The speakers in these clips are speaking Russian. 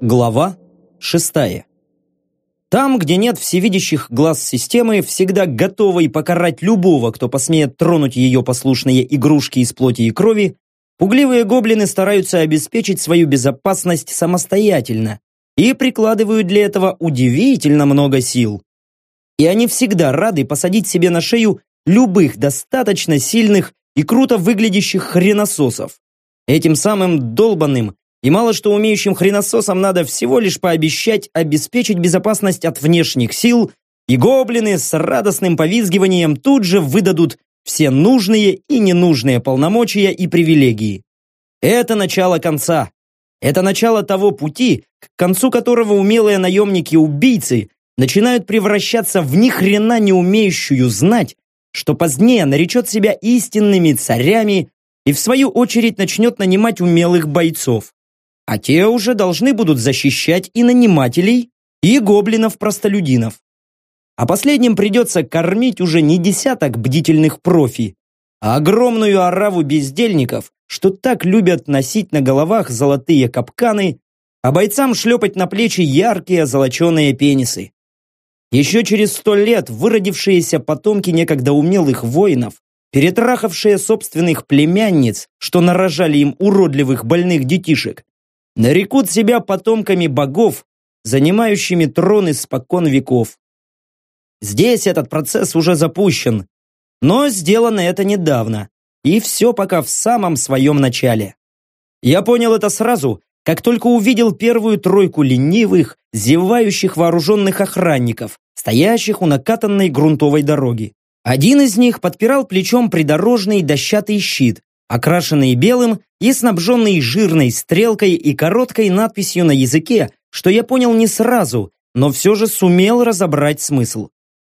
Глава шестая. Там, где нет всевидящих глаз системы, всегда готовой покарать любого, кто посмеет тронуть ее послушные игрушки из плоти и крови, пугливые гоблины стараются обеспечить свою безопасность самостоятельно и прикладывают для этого удивительно много сил. И они всегда рады посадить себе на шею любых достаточно сильных и круто выглядящих хренососов. Этим самым долбанным и мало что умеющим хренососам надо всего лишь пообещать обеспечить безопасность от внешних сил, и гоблины с радостным повизгиванием тут же выдадут все нужные и ненужные полномочия и привилегии. Это начало конца. Это начало того пути, к концу которого умелые наемники-убийцы начинают превращаться в ни хрена не умеющую знать, что позднее наречет себя истинными царями и в свою очередь начнет нанимать умелых бойцов а те уже должны будут защищать и нанимателей, и гоблинов-простолюдинов. А последним придется кормить уже не десяток бдительных профи, а огромную ораву бездельников, что так любят носить на головах золотые капканы, а бойцам шлепать на плечи яркие золоченые пенисы. Еще через сто лет выродившиеся потомки некогда умелых воинов, перетрахавшие собственных племянниц, что нарожали им уродливых больных детишек, нарекут себя потомками богов, занимающими троны спокон веков. Здесь этот процесс уже запущен, но сделано это недавно, и все пока в самом своем начале. Я понял это сразу, как только увидел первую тройку ленивых, зевающих вооруженных охранников, стоящих у накатанной грунтовой дороги. Один из них подпирал плечом придорожный дощатый щит, окрашенный белым и снабженный жирной стрелкой и короткой надписью на языке, что я понял не сразу, но все же сумел разобрать смысл.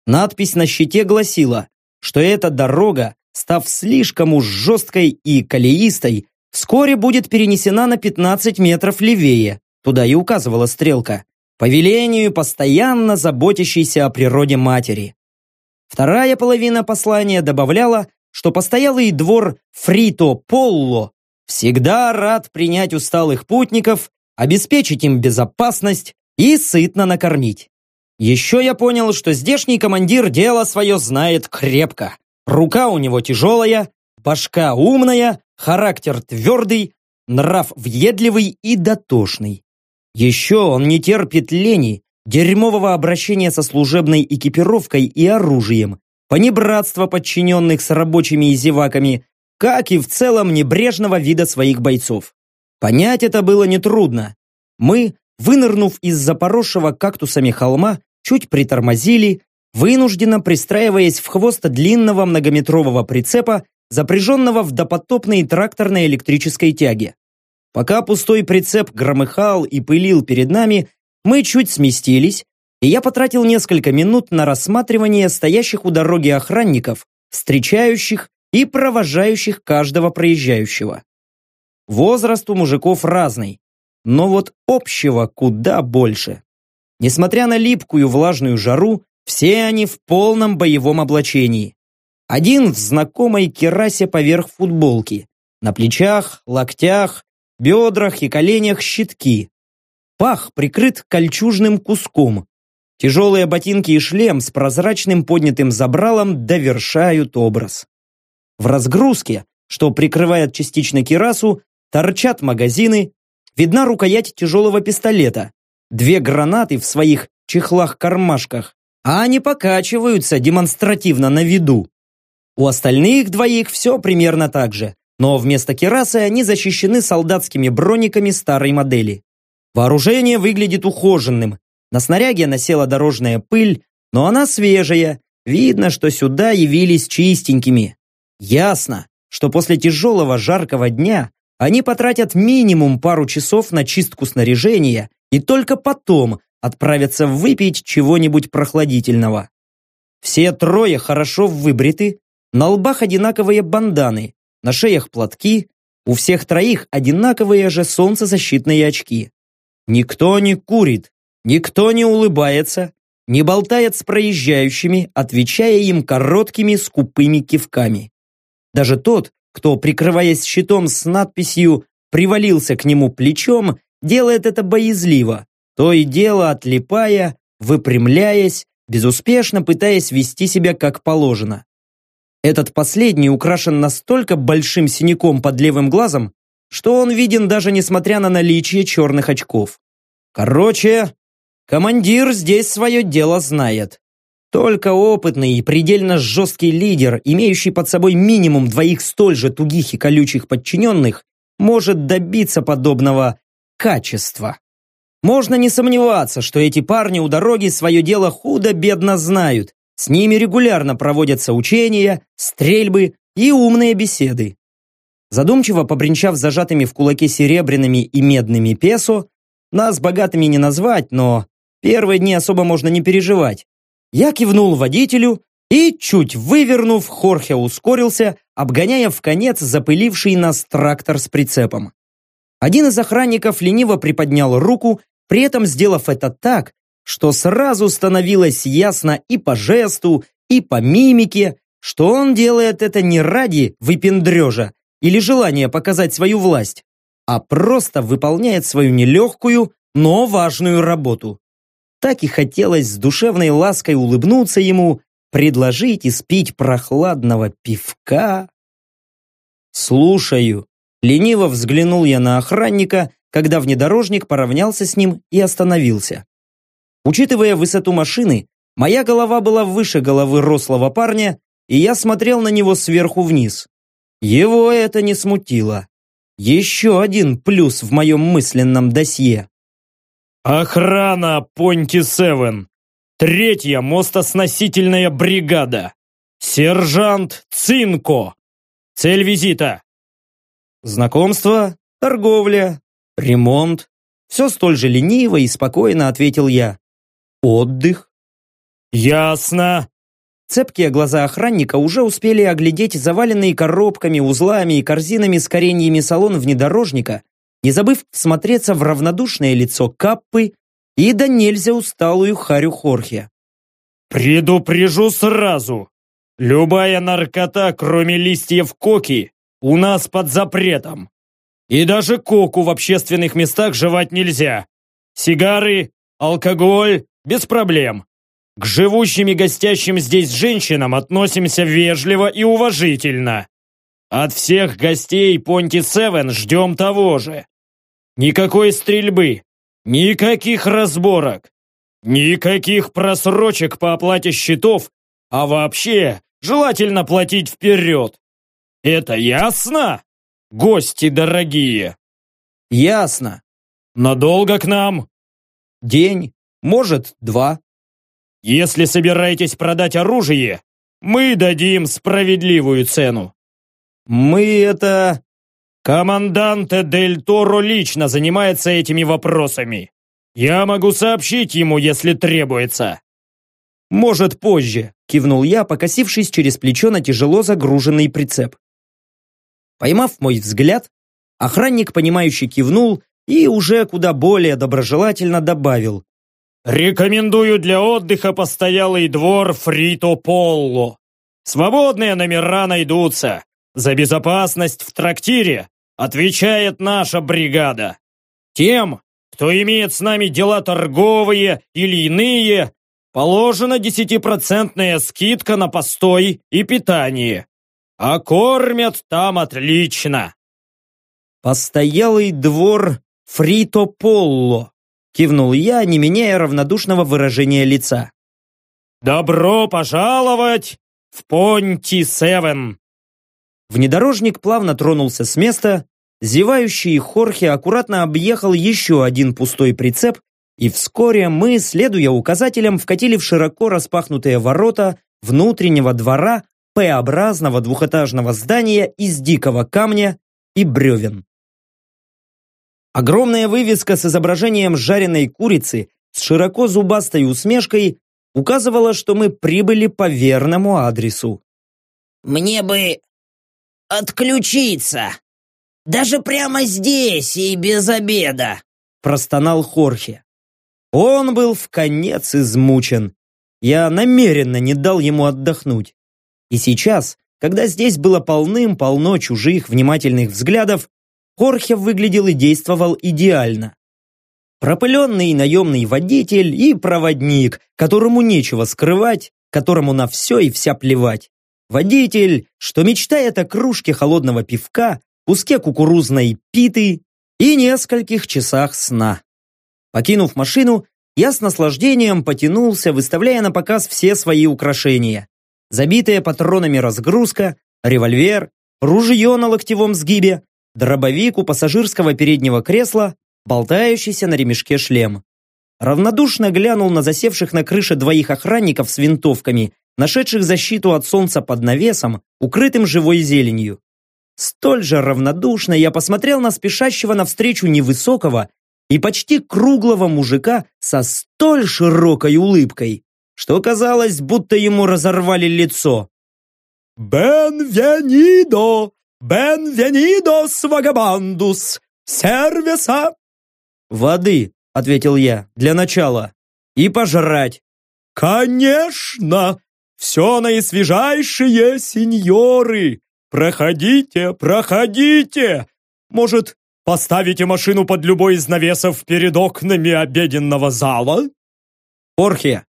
Надпись на щите гласила, что эта дорога, став слишком уж жесткой и колеистой, вскоре будет перенесена на 15 метров левее, туда и указывала стрелка, по велению постоянно заботящейся о природе матери. Вторая половина послания добавляла, что постоялый двор Фрито Полло всегда рад принять усталых путников, обеспечить им безопасность и сытно накормить. Еще я понял, что здешний командир дело свое знает крепко. Рука у него тяжелая, башка умная, характер твердый, нрав въедливый и дотошный. Еще он не терпит лени, дерьмового обращения со служебной экипировкой и оружием, понебратства подчиненных с рабочими и зеваками, как и в целом небрежного вида своих бойцов. Понять это было нетрудно. Мы, вынырнув из запоросшего кактусами холма, чуть притормозили, вынужденно пристраиваясь в хвост длинного многометрового прицепа, запряженного в допотопной тракторной электрической тяге. Пока пустой прицеп громыхал и пылил перед нами, мы чуть сместились, и я потратил несколько минут на рассматривание стоящих у дороги охранников, встречающих и провожающих каждого проезжающего. Возраст у мужиков разный, но вот общего куда больше. Несмотря на липкую влажную жару, все они в полном боевом облачении. Один в знакомой керасе поверх футболки. На плечах, локтях, бедрах и коленях щитки. Пах прикрыт кольчужным куском, Тяжелые ботинки и шлем с прозрачным поднятым забралом довершают образ. В разгрузке, что прикрывает частично кирасу, торчат магазины, видна рукоять тяжелого пистолета, две гранаты в своих чехлах-кармашках, а они покачиваются демонстративно на виду. У остальных двоих все примерно так же, но вместо кирасы они защищены солдатскими брониками старой модели. Вооружение выглядит ухоженным, на снаряге насела дорожная пыль, но она свежая. Видно, что сюда явились чистенькими. Ясно, что после тяжелого жаркого дня они потратят минимум пару часов на чистку снаряжения и только потом отправятся выпить чего-нибудь прохладительного. Все трое хорошо выбриты, на лбах одинаковые банданы, на шеях платки, у всех троих одинаковые же солнцезащитные очки. Никто не курит, Никто не улыбается, не болтает с проезжающими, отвечая им короткими скупыми кивками. Даже тот, кто, прикрываясь щитом с надписью «привалился к нему плечом», делает это боязливо, то и дело отлипая, выпрямляясь, безуспешно пытаясь вести себя как положено. Этот последний украшен настолько большим синяком под левым глазом, что он виден даже несмотря на наличие черных очков. Короче, командир здесь свое дело знает. Только опытный и предельно жесткий лидер, имеющий под собой минимум двоих столь же тугих и колючих подчиненных, может добиться подобного качества. Можно не сомневаться, что эти парни у дороги свое дело худо-бедно знают. С ними регулярно проводятся учения, стрельбы и умные беседы. Задумчиво побренчав зажатыми в кулаке серебряными и медными песо, нас богатыми не назвать, но первые дни особо можно не переживать. Я кивнул водителю и, чуть вывернув, Хорхе ускорился, обгоняя в конец запыливший нас трактор с прицепом. Один из охранников лениво приподнял руку, при этом сделав это так, что сразу становилось ясно и по жесту, и по мимике, что он делает это не ради выпендрежа или желания показать свою власть, а просто выполняет свою нелегкую, но важную работу. Так и хотелось с душевной лаской улыбнуться ему, предложить и спить прохладного пивка. «Слушаю», Лениво взглянул я на охранника, когда внедорожник поравнялся с ним и остановился. Учитывая высоту машины, моя голова была выше головы рослого парня, и я смотрел на него сверху вниз. Его это не смутило. Еще один плюс в моем мысленном досье. «Охрана Понти-Севен! Третья мостосносительная бригада! Сержант Цинко! Цель визита Знакомство, торговля, ремонт. Все столь же лениво и спокойно ответил я. Отдых. Ясно. Цепкие глаза охранника уже успели оглядеть заваленные коробками, узлами и корзинами с кореньями салон внедорожника, не забыв всмотреться в равнодушное лицо Каппы и да нельзя усталую Харю Хорхе. «Предупрежу сразу! Любая наркота, кроме листьев коки, у нас под запретом. И даже коку в общественных местах жевать нельзя. Сигары, алкоголь – без проблем. К живущим и гостящим здесь женщинам относимся вежливо и уважительно. От всех гостей Понти Севен ждем того же. Никакой стрельбы, никаких разборок, никаких просрочек по оплате счетов, а вообще желательно платить вперед. Это ясно? Гости дорогие. Ясно. Надолго к нам? День, может, два. Если собираетесь продать оружие, мы дадим справедливую цену. Мы это... Команданте Дель Торо лично занимается этими вопросами. Я могу сообщить ему, если требуется. Может, позже, кивнул я, покосившись через плечо на тяжело загруженный прицеп. Поймав мой взгляд, охранник, понимающе кивнул и уже куда более доброжелательно добавил. «Рекомендую для отдыха постоялый двор Фрито Полло. Свободные номера найдутся. За безопасность в трактире отвечает наша бригада. Тем, кто имеет с нами дела торговые или иные, положена десятипроцентная скидка на постой и питание. А кормят там отлично. Постоялый двор Фрито Полло, кивнул я, не меняя равнодушного выражения лица. Добро пожаловать в Понти Севен. Внедорожник плавно тронулся с места, зевающий Хорхе аккуратно объехал еще один пустой прицеп, и вскоре мы, следуя указателям, вкатили в широко распахнутые ворота внутреннего двора П-образного двухэтажного здания из дикого камня и бревен. Огромная вывеска с изображением жареной курицы с широко зубастой усмешкой указывала, что мы прибыли по верному адресу. «Мне бы отключиться, даже прямо здесь и без обеда», простонал Хорхе. Он был в конец измучен Я намеренно не дал ему отдохнуть. И сейчас, когда здесь было полным-полно чужих внимательных взглядов, Хорхе выглядел и действовал идеально. Пропыленный наемный водитель и проводник, которому нечего скрывать, которому на все и вся плевать. Водитель, что мечтает о кружке холодного пивка, куске кукурузной питы и нескольких часах сна. Покинув машину, я с наслаждением потянулся, выставляя на показ все свои украшения. Забитая патронами разгрузка, револьвер, ружье на локтевом сгибе, дробовик у пассажирского переднего кресла, болтающийся на ремешке шлем. Равнодушно глянул на засевших на крыше двоих охранников с винтовками, нашедших защиту от солнца под навесом, укрытым живой зеленью. Столь же равнодушно я посмотрел на спешащего навстречу невысокого и почти круглого мужика со столь широкой улыбкой, что казалось, будто ему разорвали лицо. «Бен-венидо! Бен-венидос вагабандус! Сервиса!» «Воды», — ответил я, — «для начала. И пожрать». «Конечно! Все наисвежайшие сеньоры! Проходите, проходите! Может, поставите машину под любой из навесов перед окнами обеденного зала?» «Орхе!»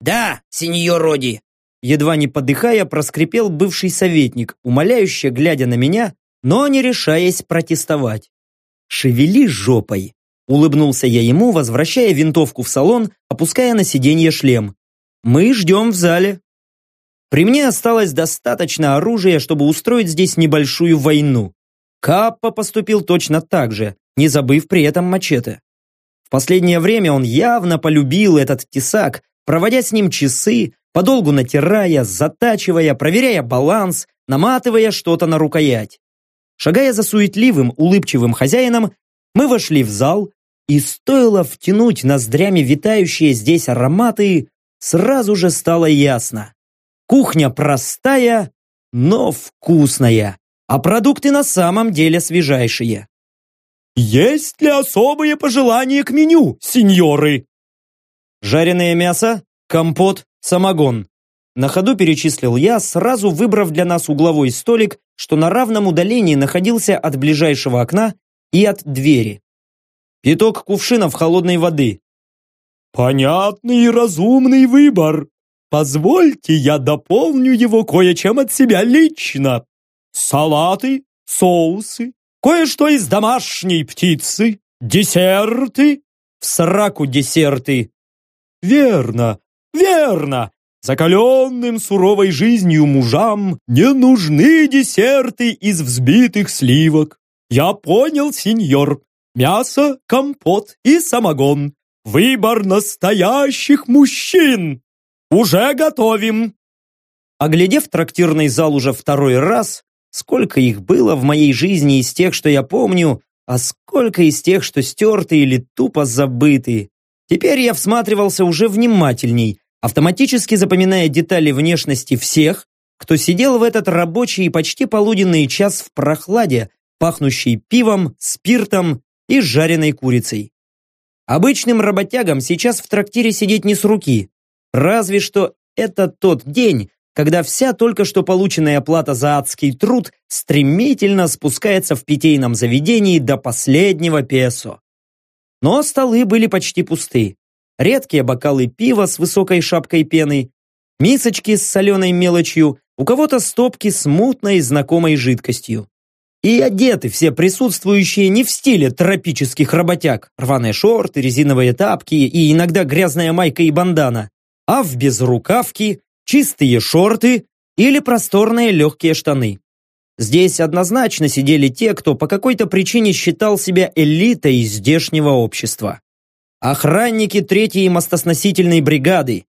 «Да, сеньор Роди!» Едва не подыхая, проскрипел бывший советник, умоляюще глядя на меня, но не решаясь протестовать. «Шевели жопой!» Улыбнулся я ему, возвращая винтовку в салон, опуская на сиденье шлем. «Мы ждем в зале». При мне осталось достаточно оружия, чтобы устроить здесь небольшую войну. Каппа поступил точно так же, не забыв при этом мачете. В последнее время он явно полюбил этот тесак, проводя с ним часы, подолгу натирая, затачивая, проверяя баланс, наматывая что-то на рукоять. Шагая за суетливым, улыбчивым хозяином, мы вошли в зал, и стоило втянуть ноздрями витающие здесь ароматы, сразу же стало ясно. Кухня простая, но вкусная, а продукты на самом деле свежайшие. «Есть ли особые пожелания к меню, сеньоры?» Жареное мясо, компот, самогон. На ходу перечислил я, сразу выбрав для нас угловой столик, что на равном удалении находился от ближайшего окна и от двери. Пяток кувшинов холодной воды. «Понятный и разумный выбор. Позвольте, я дополню его кое-чем от себя лично. Салаты, соусы, кое-что из домашней птицы, десерты, в сраку десерты. Верно, верно. Закаленным суровой жизнью мужам не нужны десерты из взбитых сливок. Я понял, сеньор. Мясо, компот и самогон. Выбор настоящих мужчин. Уже готовим. Оглядев трактирный зал уже второй раз, сколько их было в моей жизни из тех, что я помню, а сколько из тех, что стерты или тупо забыты. Теперь я всматривался уже внимательней, автоматически запоминая детали внешности всех, кто сидел в этот рабочий и почти полуденный час в прохладе, пахнущий пивом, спиртом и жареной курицей. Обычным работягам сейчас в трактире сидеть не с руки. Разве что это тот день, когда вся только что полученная плата за адский труд стремительно спускается в питейном заведении до последнего песо. Но столы были почти пусты. Редкие бокалы пива с высокой шапкой пены, мисочки с соленой мелочью, у кого-то стопки с мутной знакомой жидкостью. И одеты все присутствующие не в стиле тропических работяг, рваные шорты, резиновые тапки и иногда грязная майка и бандана, а в безрукавки, чистые шорты или просторные легкие штаны. Здесь однозначно сидели те, кто по какой-то причине считал себя элитой здешнего общества. Охранники третьей мостосносительной бригады.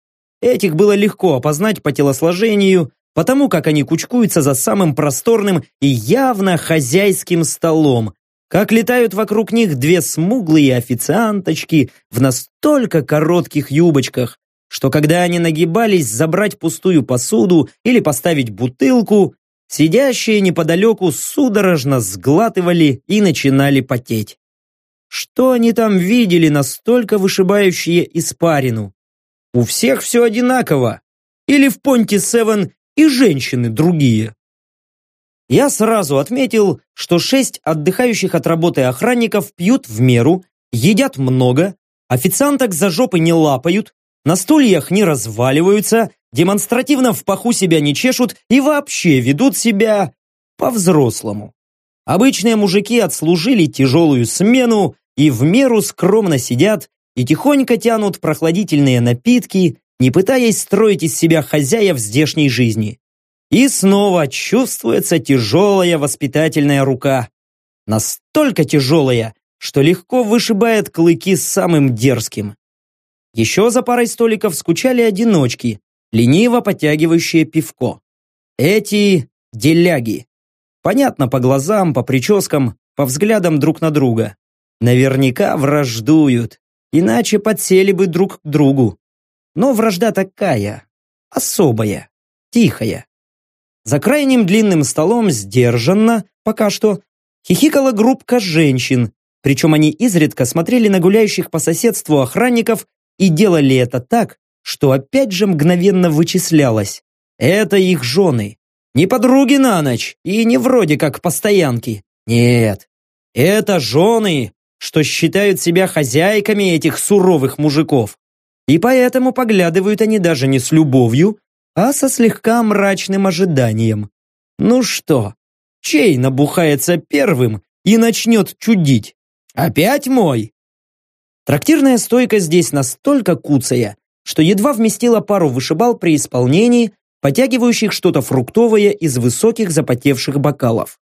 Этих было легко опознать по телосложению, потому как они кучкуются за самым просторным и явно хозяйским столом, как летают вокруг них две смуглые официанточки в настолько коротких юбочках, что когда они нагибались забрать пустую посуду или поставить бутылку, сидящие неподалеку судорожно сглатывали и начинали потеть. Что они там видели настолько вышибающие испарину? У всех все одинаково. Или в Понте Севен и женщины другие. Я сразу отметил, что шесть отдыхающих от работы охранников пьют в меру, едят много, официанток за жопы не лапают, на стульях не разваливаются, демонстративно в паху себя не чешут и вообще ведут себя по-взрослому. Обычные мужики отслужили тяжелую смену и в меру скромно сидят и тихонько тянут прохладительные напитки, не пытаясь строить из себя хозяев здешней жизни. И снова чувствуется тяжелая воспитательная рука. Настолько тяжелая, что легко вышибает клыки самым дерзким. Еще за парой столиков скучали одиночки, лениво подтягивающие пивко. Эти деляги. Понятно по глазам, по прическам, по взглядам друг на друга. Наверняка враждуют, иначе подсели бы друг к другу. Но вражда такая, особая, тихая. За крайним длинным столом сдержанно, пока что, хихикала группка женщин, причем они изредка смотрели на гуляющих по соседству охранников и делали это так, что опять же мгновенно вычислялось. Это их жены. Не подруги на ночь и не вроде как постоянки. Нет. Это жены, что считают себя хозяйками этих суровых мужиков. И поэтому поглядывают они даже не с любовью, а со слегка мрачным ожиданием. Ну что, чей набухается первым и начнет чудить? Опять мой? Трактирная стойка здесь настолько куцая, что едва вместила пару вышибал при исполнении, потягивающих что-то фруктовое из высоких запотевших бокалов.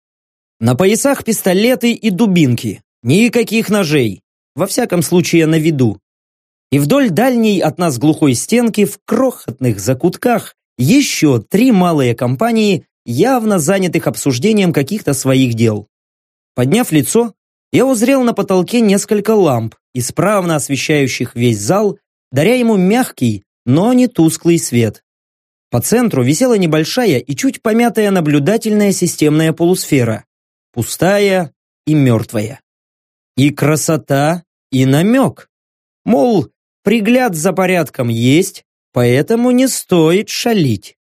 На поясах пистолеты и дубинки, никаких ножей, во всяком случае на виду. И вдоль дальней от нас глухой стенки в крохотных закутках еще три малые компании, явно занятых обсуждением каких-то своих дел. Подняв лицо, я узрел на потолке несколько ламп, исправно освещающих весь зал, даря ему мягкий, но не тусклый свет. По центру висела небольшая и чуть помятая наблюдательная системная полусфера, пустая и мертвая. И красота, и намек. Мол, пригляд за порядком есть, поэтому не стоит шалить.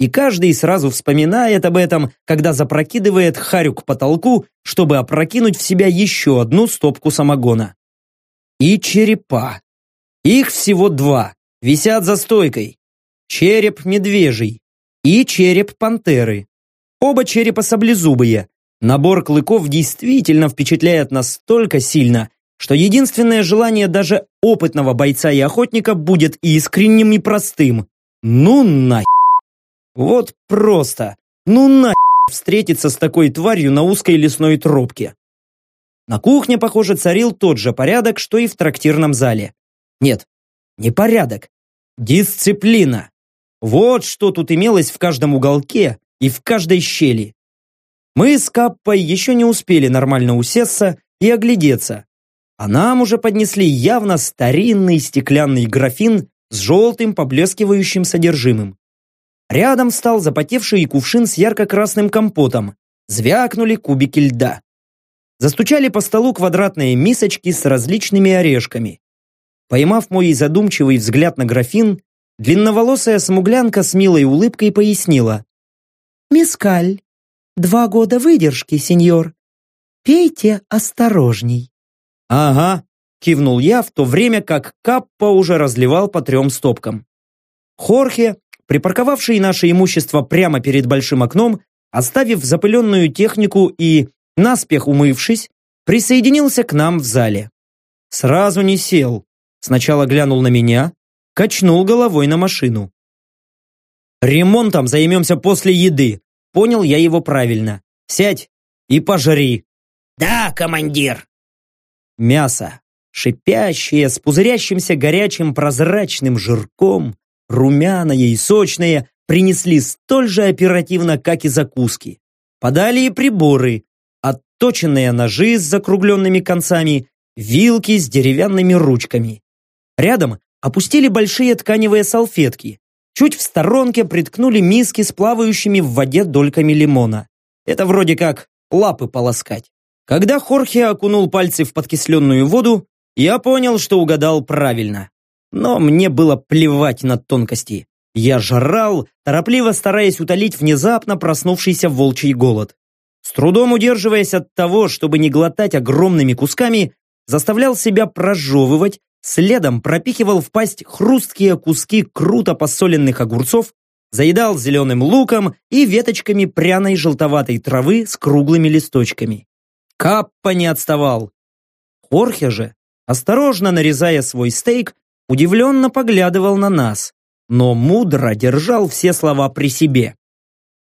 И каждый сразу вспоминает об этом, когда запрокидывает харю к потолку, чтобы опрокинуть в себя еще одну стопку самогона и черепа. Их всего два, висят за стойкой. Череп медвежий и череп пантеры. Оба черепа саблезубые. Набор клыков действительно впечатляет настолько сильно, что единственное желание даже опытного бойца и охотника будет искренним и простым. Ну на Вот просто. Ну на встретиться с такой тварью на узкой лесной тропке. На кухне, похоже, царил тот же порядок, что и в трактирном зале. Нет, не порядок. Дисциплина. Вот что тут имелось в каждом уголке и в каждой щели. Мы с Каппой еще не успели нормально усесться и оглядеться, а нам уже поднесли явно старинный стеклянный графин с желтым поблескивающим содержимым. Рядом стал запотевший кувшин с ярко-красным компотом. Звякнули кубики льда. Застучали по столу квадратные мисочки с различными орешками. Поймав мой задумчивый взгляд на графин, длинноволосая смуглянка с милой улыбкой пояснила. «Мискаль, два года выдержки, сеньор. Пейте осторожней». «Ага», — кивнул я, в то время как Каппа уже разливал по трем стопкам. Хорхе, припарковавший наше имущество прямо перед большим окном, оставив запыленную технику и наспех умывшись, присоединился к нам в зале. Сразу не сел. Сначала глянул на меня, качнул головой на машину. «Ремонтом займемся после еды», понял я его правильно. «Сядь и пожри». «Да, командир». Мясо, шипящее, с пузырящимся горячим прозрачным жирком, румяное и сочное, принесли столь же оперативно, как и закуски. Подали и приборы, отточенные ножи с закругленными концами, вилки с деревянными ручками. Рядом опустили большие тканевые салфетки. Чуть в сторонке приткнули миски с плавающими в воде дольками лимона. Это вроде как лапы полоскать. Когда Хорхе окунул пальцы в подкисленную воду, я понял, что угадал правильно. Но мне было плевать на тонкости. Я жрал, торопливо стараясь утолить внезапно проснувшийся волчий голод. С трудом удерживаясь от того, чтобы не глотать огромными кусками, заставлял себя прожевывать, следом пропихивал в пасть хрусткие куски круто посоленных огурцов, заедал зеленым луком и веточками пряной желтоватой травы с круглыми листочками. Каппа не отставал. Хорхе же, осторожно нарезая свой стейк, удивленно поглядывал на нас, но мудро держал все слова при себе.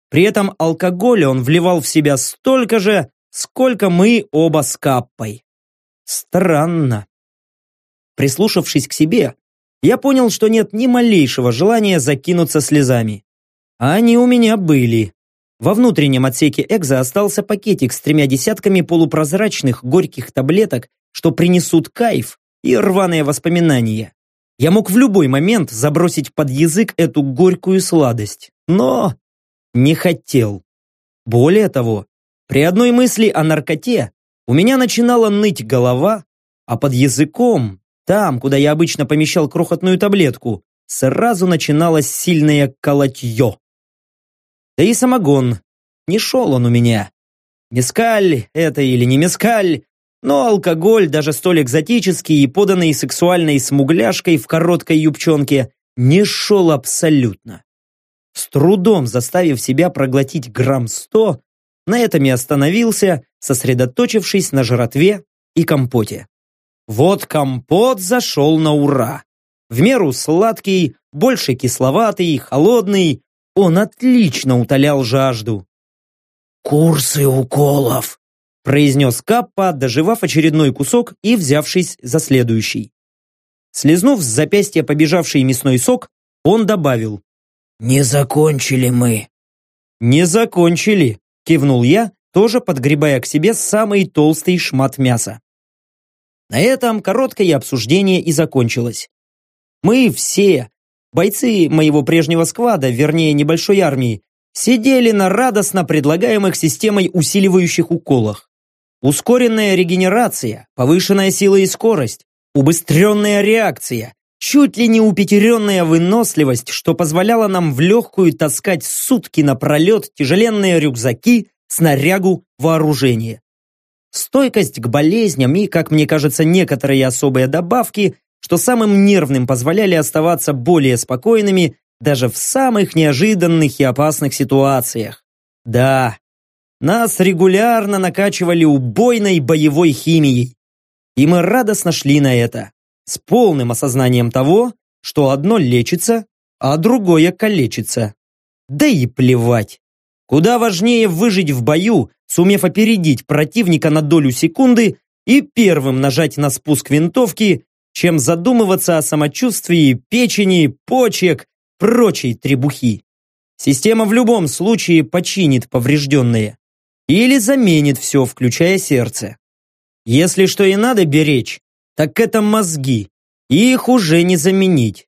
При этом алкоголя он вливал в себя столько же, сколько мы оба с Каппой. Странно. Прислушавшись к себе, я понял, что нет ни малейшего желания закинуться слезами. А они у меня были. Во внутреннем отсеке Экза остался пакетик с тремя десятками полупрозрачных горьких таблеток, что принесут кайф и рваные воспоминания. Я мог в любой момент забросить под язык эту горькую сладость, но не хотел. Более того, при одной мысли о наркоте у меня начинала ныть голова, а под языком там, куда я обычно помещал крохотную таблетку, сразу начиналось сильное колотье. Да и самогон. Не шел он у меня. Мескаль это или не мескаль, но алкоголь, даже столь экзотический и поданный сексуальной смугляшкой в короткой юбчонке, не шел абсолютно. С трудом заставив себя проглотить грамм сто, на этом и остановился, сосредоточившись на жратве и компоте. Вот компот зашел на ура. В меру сладкий, больше кисловатый, холодный. Он отлично утолял жажду. «Курсы уколов», произнес Каппа, доживав очередной кусок и взявшись за следующий. Слизнув с запястья побежавший мясной сок, он добавил. «Не закончили мы». «Не закончили», кивнул я, тоже подгребая к себе самый толстый шмат мяса. На этом короткое обсуждение и закончилось. Мы все, бойцы моего прежнего сквада, вернее небольшой армии, сидели на радостно предлагаемых системой усиливающих уколах. Ускоренная регенерация, повышенная сила и скорость, убыстренная реакция, чуть ли не упетеренная выносливость, что позволяло нам в легкую таскать сутки напролет тяжеленные рюкзаки, снарягу, вооружение стойкость к болезням и, как мне кажется, некоторые особые добавки, что самым нервным позволяли оставаться более спокойными даже в самых неожиданных и опасных ситуациях. Да, нас регулярно накачивали убойной боевой химией. И мы радостно шли на это, с полным осознанием того, что одно лечится, а другое калечится. Да и плевать. Куда важнее выжить в бою, сумев опередить противника на долю секунды и первым нажать на спуск винтовки, чем задумываться о самочувствии печени, почек, прочей требухи. Система в любом случае починит поврежденные. Или заменит все, включая сердце. Если что и надо беречь, так это мозги. Их уже не заменить.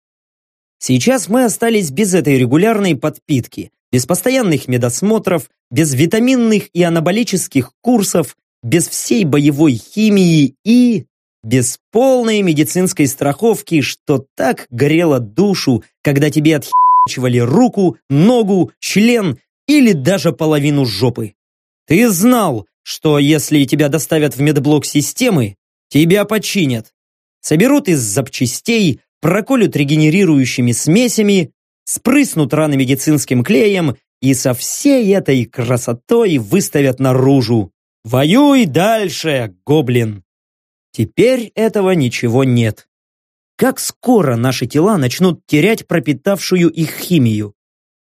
Сейчас мы остались без этой регулярной подпитки, без постоянных медосмотров, без витаминных и анаболических курсов, без всей боевой химии и без полной медицинской страховки, что так горело душу, когда тебе отхичивали руку, ногу, член или даже половину жопы. Ты знал, что если тебя доставят в медблок системы, тебя починят. Соберут из запчастей, проколют регенерирующими смесями, спрыснут раны медицинским клеем и со всей этой красотой выставят наружу. Воюй дальше, гоблин! Теперь этого ничего нет. Как скоро наши тела начнут терять пропитавшую их химию?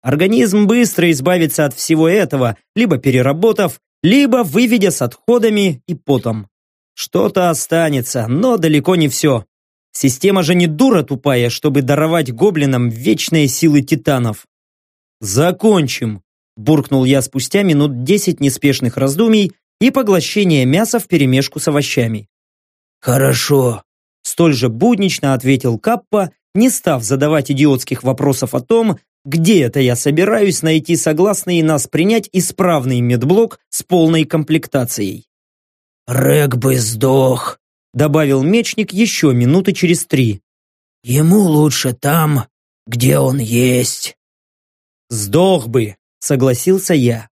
Организм быстро избавится от всего этого, либо переработав, либо выведя с отходами и потом. Что-то останется, но далеко не все. Система же не дура тупая, чтобы даровать гоблинам вечные силы титанов. «Закончим!» – буркнул я спустя минут десять неспешных раздумий и поглощения мяса вперемешку с овощами. «Хорошо», – столь же буднично ответил Каппа, не став задавать идиотских вопросов о том, где это я собираюсь найти согласный нас принять исправный медблок с полной комплектацией. «Рэг бы сдох», добавил мечник еще минуты через три. Ему лучше там, где он есть. Сдох бы, согласился я.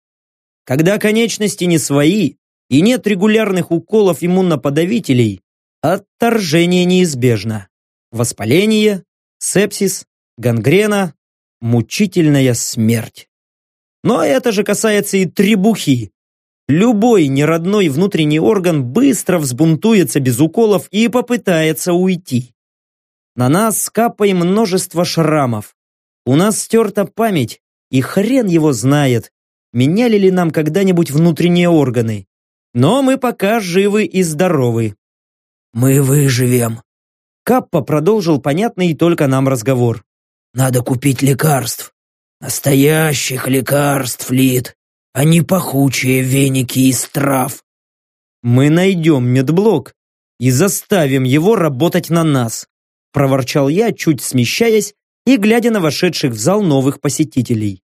Когда конечности не свои и нет регулярных уколов иммуноподавителей, отторжение неизбежно. Воспаление, сепсис, гангрена, мучительная смерть. Но это же касается и требухи. Любой неродной внутренний орган быстро взбунтуется без уколов и попытается уйти. На нас с капой множество шрамов. У нас стерта память, и хрен его знает, меняли ли нам когда-нибудь внутренние органы. Но мы пока живы и здоровы. Мы выживем. Каппа продолжил понятный только нам разговор. Надо купить лекарств. Настоящих лекарств, Лид, а не пахучие веники из трав. Мы найдем медблок и заставим его работать на нас, проворчал я, чуть смещаясь и глядя на вошедших в зал новых посетителей.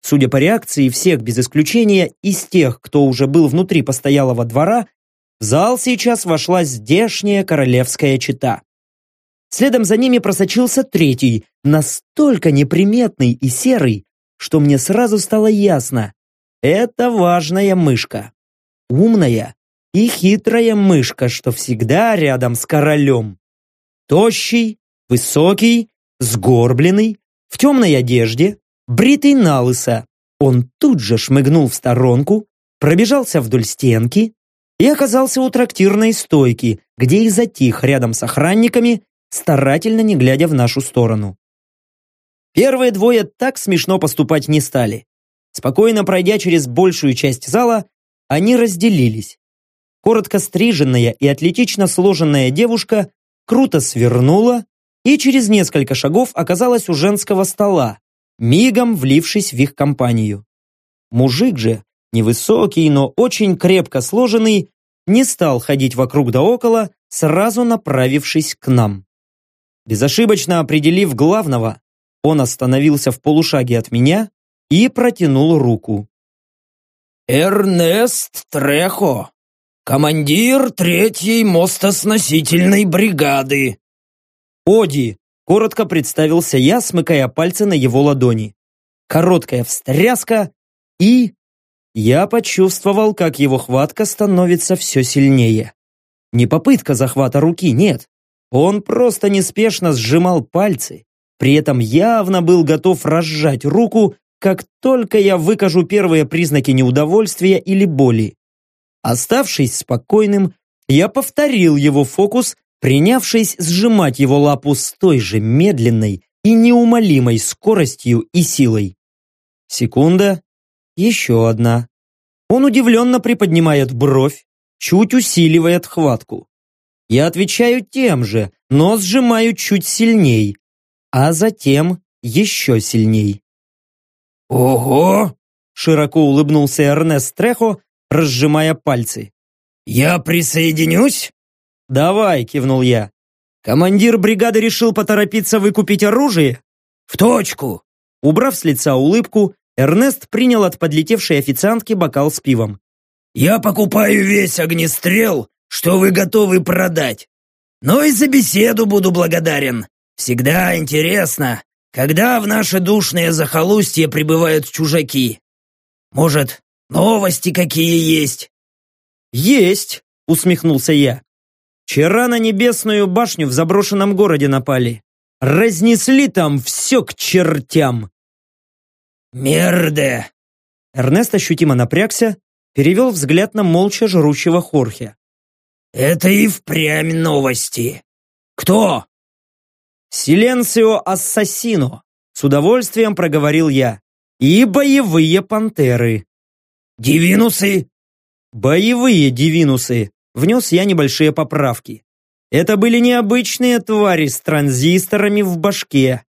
Судя по реакции всех без исключения, из тех, кто уже был внутри постоялого двора, в зал сейчас вошла здешняя королевская чета. Следом за ними просочился третий, настолько неприметный и серый, что мне сразу стало ясно. Это важная мышка. Умная и хитрая мышка, что всегда рядом с королем. Тощий, высокий, сгорбленный, в темной одежде, бритый на лысо. Он тут же шмыгнул в сторонку, пробежался вдоль стенки и оказался у трактирной стойки, где и затих рядом с охранниками, старательно не глядя в нашу сторону. Первые двое так смешно поступать не стали. Спокойно пройдя через большую часть зала, они разделились. Коротко стриженная и атлетично сложенная девушка круто свернула и через несколько шагов оказалась у женского стола, мигом влившись в их компанию. Мужик же, невысокий, но очень крепко сложенный, не стал ходить вокруг да около, сразу направившись к нам. Безошибочно определив главного, он остановился в полушаге от меня и протянул руку. «Эрнест Трехо, командир третьей мостосносительной бригады». «Оди», — коротко представился я, смыкая пальцы на его ладони. Короткая встряска, и... Я почувствовал, как его хватка становится все сильнее. Не попытка захвата руки, нет. Он просто неспешно сжимал пальцы, при этом явно был готов разжать руку, как только я выкажу первые признаки неудовольствия или боли. Оставшись спокойным, я повторил его фокус, принявшись сжимать его лапу с той же медленной и неумолимой скоростью и силой. Секунда, еще одна. Он удивленно приподнимает бровь, чуть усиливает хватку. Я отвечаю тем же, но сжимаю чуть сильней, а затем еще сильней. «Ого!» – широко улыбнулся Эрнест Трехо, разжимая пальцы. «Я присоединюсь?» «Давай», – кивнул я. «Командир бригады решил поторопиться выкупить оружие?» «В точку!» Убрав с лица улыбку, Эрнест принял от подлетевшей официантки бокал с пивом. «Я покупаю весь огнестрел что вы готовы продать. Но и за беседу буду благодарен. Всегда интересно, когда в наше душное захолустье прибывают чужаки. Может, новости какие есть?» «Есть», — усмехнулся я. «Вчера на Небесную башню в заброшенном городе напали. Разнесли там все к чертям». «Мерде!» Эрнест ощутимо напрягся, перевел взгляд на молча жрущего Хорхе. Это и впрямь новости. Кто? Силенсио Ассасино. С удовольствием проговорил я. И боевые пантеры. Дивинусы? Боевые дивинусы. Внес я небольшие поправки. Это были необычные твари с транзисторами в башке.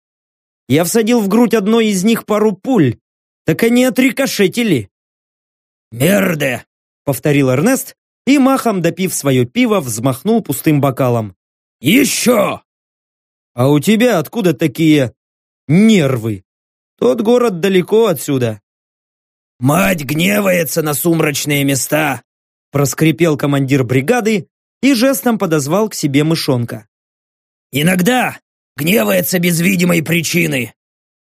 Я всадил в грудь одной из них пару пуль, так они отрикошетили. «Мерде!» — повторил Эрнест и, махом допив свое пиво, взмахнул пустым бокалом. «Еще!» «А у тебя откуда такие нервы? Тот город далеко отсюда». «Мать гневается на сумрачные места!» проскрипел командир бригады и жестом подозвал к себе мышонка. «Иногда гневается без видимой причины.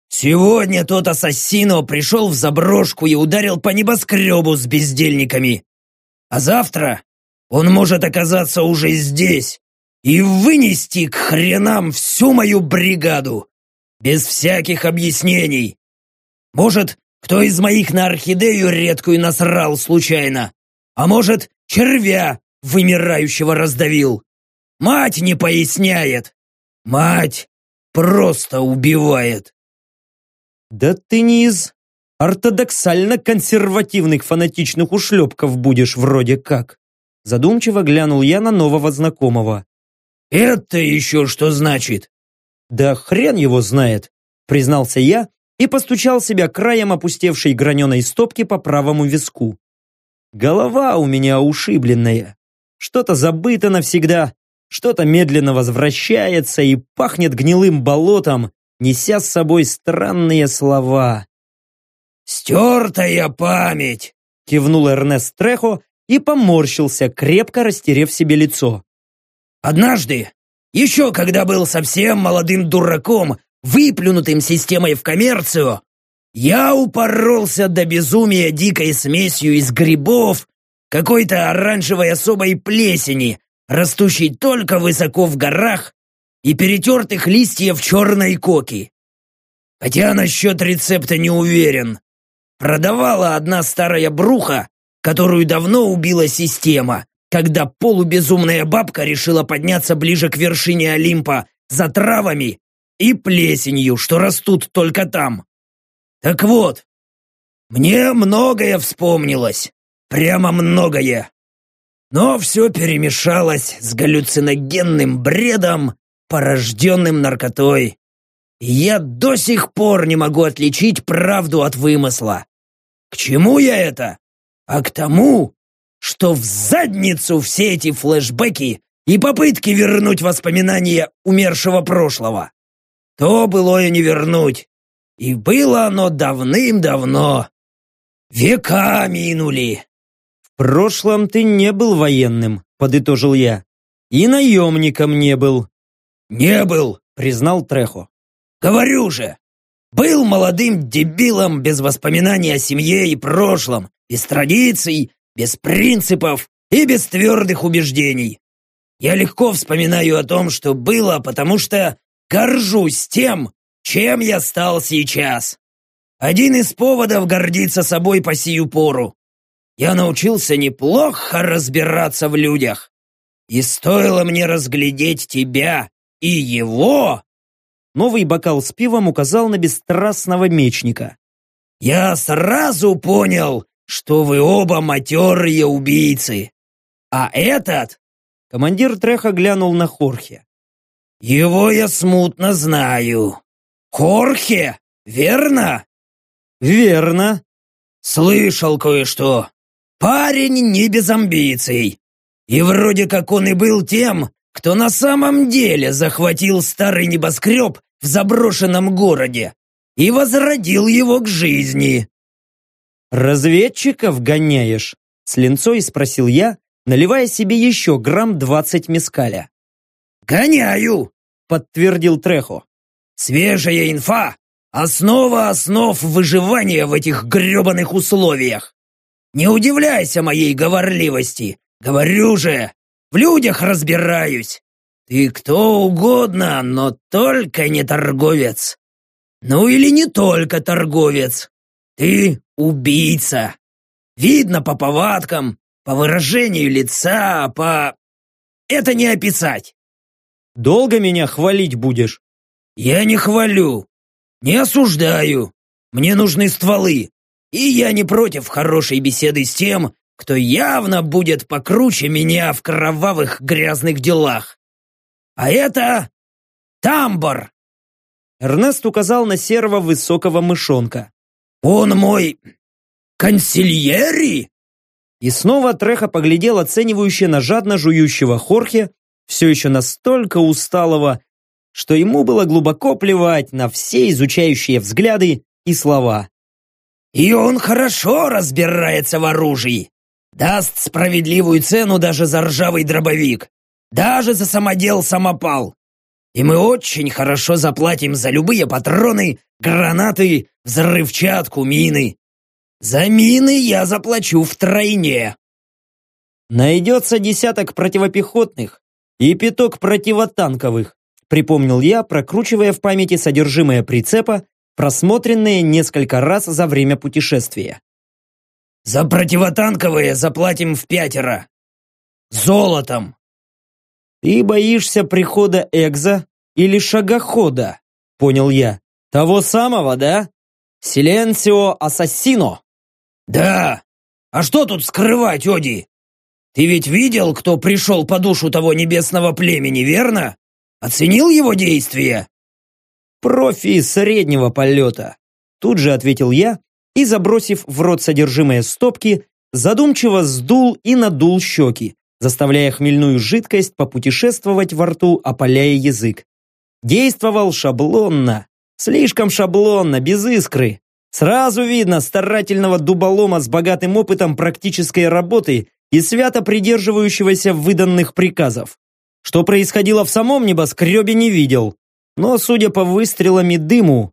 Сегодня тот ассасино пришел в заброшку и ударил по небоскребу с бездельниками. А завтра он может оказаться уже здесь и вынести к хренам всю мою бригаду. Без всяких объяснений. Может, кто из моих на орхидею редкую насрал случайно. А может, червя вымирающего раздавил. Мать не поясняет. Мать просто убивает. Да ты не из ортодоксально-консервативных фанатичных ушлепков будешь вроде как. Задумчиво глянул я на нового знакомого. «Это еще что значит?» «Да хрен его знает», признался я и постучал себя краем опустевшей граненой стопки по правому виску. Голова у меня ушибленная. Что-то забыто навсегда, что-то медленно возвращается и пахнет гнилым болотом, неся с собой странные слова. «Стертая память!» — кивнул Эрнест Трехо и поморщился, крепко растерев себе лицо. «Однажды, еще когда был совсем молодым дураком, выплюнутым системой в коммерцию, я упоролся до безумия дикой смесью из грибов, какой-то оранжевой особой плесени, растущей только высоко в горах, и перетертых листьев черной коки. Хотя насчет рецепта не уверен. Продавала одна старая бруха, которую давно убила система, когда полубезумная бабка решила подняться ближе к вершине Олимпа за травами и плесенью, что растут только там. Так вот, мне многое вспомнилось, прямо многое. Но все перемешалось с галлюциногенным бредом, порожденным наркотой. И я до сих пор не могу отличить правду от вымысла. К чему я это? А к тому, что в задницу все эти флешбеки и попытки вернуть воспоминания умершего прошлого. То было и не вернуть. И было оно давным-давно. Века минули. В прошлом ты не был военным, подытожил я. И наемником не был. Не был, признал Трехо. Говорю же, был молодым дебилом без воспоминаний о семье и прошлом, без традиций, без принципов и без твердых убеждений. Я легко вспоминаю о том, что было, потому что горжусь тем, чем я стал сейчас. Один из поводов гордиться собой по сию пору. Я научился неплохо разбираться в людях. И стоило мне разглядеть тебя и его... Новый бокал с пивом указал на бесстрастного мечника. Я сразу понял, что вы оба матерые убийцы. А этот...» Командир Треха глянул на Хорхе. «Его я смутно знаю. Хорхе, верно?» «Верно». «Слышал кое-что. Парень не без амбиций. И вроде как он и был тем, кто на самом деле захватил старый небоскреб в заброшенном городе и возродил его к жизни. «Разведчиков гоняешь?» С линцой спросил я, наливая себе еще грамм двадцать мескаля. «Гоняю!» — подтвердил Трехо. «Свежая инфа — основа основ выживания в этих гребаных условиях. Не удивляйся моей говорливости. Говорю же, в людях разбираюсь. Ты кто угодно, но только не торговец. Ну или не только торговец. Ты убийца. Видно по повадкам, по выражению лица, по... Это не описать. Долго меня хвалить будешь? Я не хвалю, не осуждаю. Мне нужны стволы. И я не против хорошей беседы с тем, кто явно будет покруче меня в кровавых грязных делах. А это тамбор. Эрнест указал на серого высокого мышонка. «Он мой консильери?» И снова Треха поглядел оценивающе на жадно жующего Хорхе, все еще настолько усталого, что ему было глубоко плевать на все изучающие взгляды и слова. «И он хорошо разбирается в оружии. Даст справедливую цену даже за ржавый дробовик, даже за самодел самопал. и мы очень хорошо заплатим за любые патроны, гранаты, взрывчатку, мины. За мины я заплачу втройне. Найдется десяток противопехотных и пяток противотанковых, припомнил я, прокручивая в памяти содержимое прицепа, просмотренное несколько раз за время путешествия. За противотанковые заплатим в пятеро. Золотом. Ты боишься прихода Экза или шагохода? Понял я. Того самого, да? Силенсио Ассасино. Да. А что тут скрывать, Оди? Ты ведь видел, кто пришел по душу того небесного племени, верно? Оценил его действия? Профи среднего полета. Тут же ответил я и, забросив в рот содержимое стопки, задумчиво сдул и надул щеки, заставляя хмельную жидкость попутешествовать во рту, опаляя язык. Действовал шаблонно, слишком шаблонно, без искры. Сразу видно старательного дуболома с богатым опытом практической работы и свято придерживающегося выданных приказов. Что происходило в самом небоскребе не видел, но, судя по выстрелам и дыму,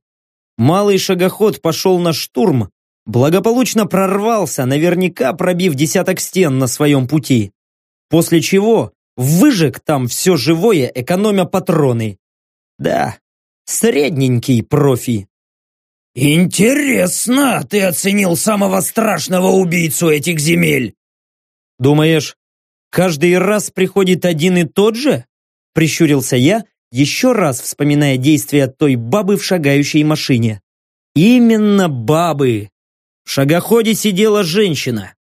малый шагоход пошел на штурм, благополучно прорвался, наверняка пробив десяток стен на своем пути. После чего выжег там все живое, экономя патроны. Да, средненький профи. «Интересно, ты оценил самого страшного убийцу этих земель!» «Думаешь, каждый раз приходит один и тот же?» Прищурился я, еще раз вспоминая действия той бабы в шагающей машине. «Именно бабы!» В шагоходе сидела женщина.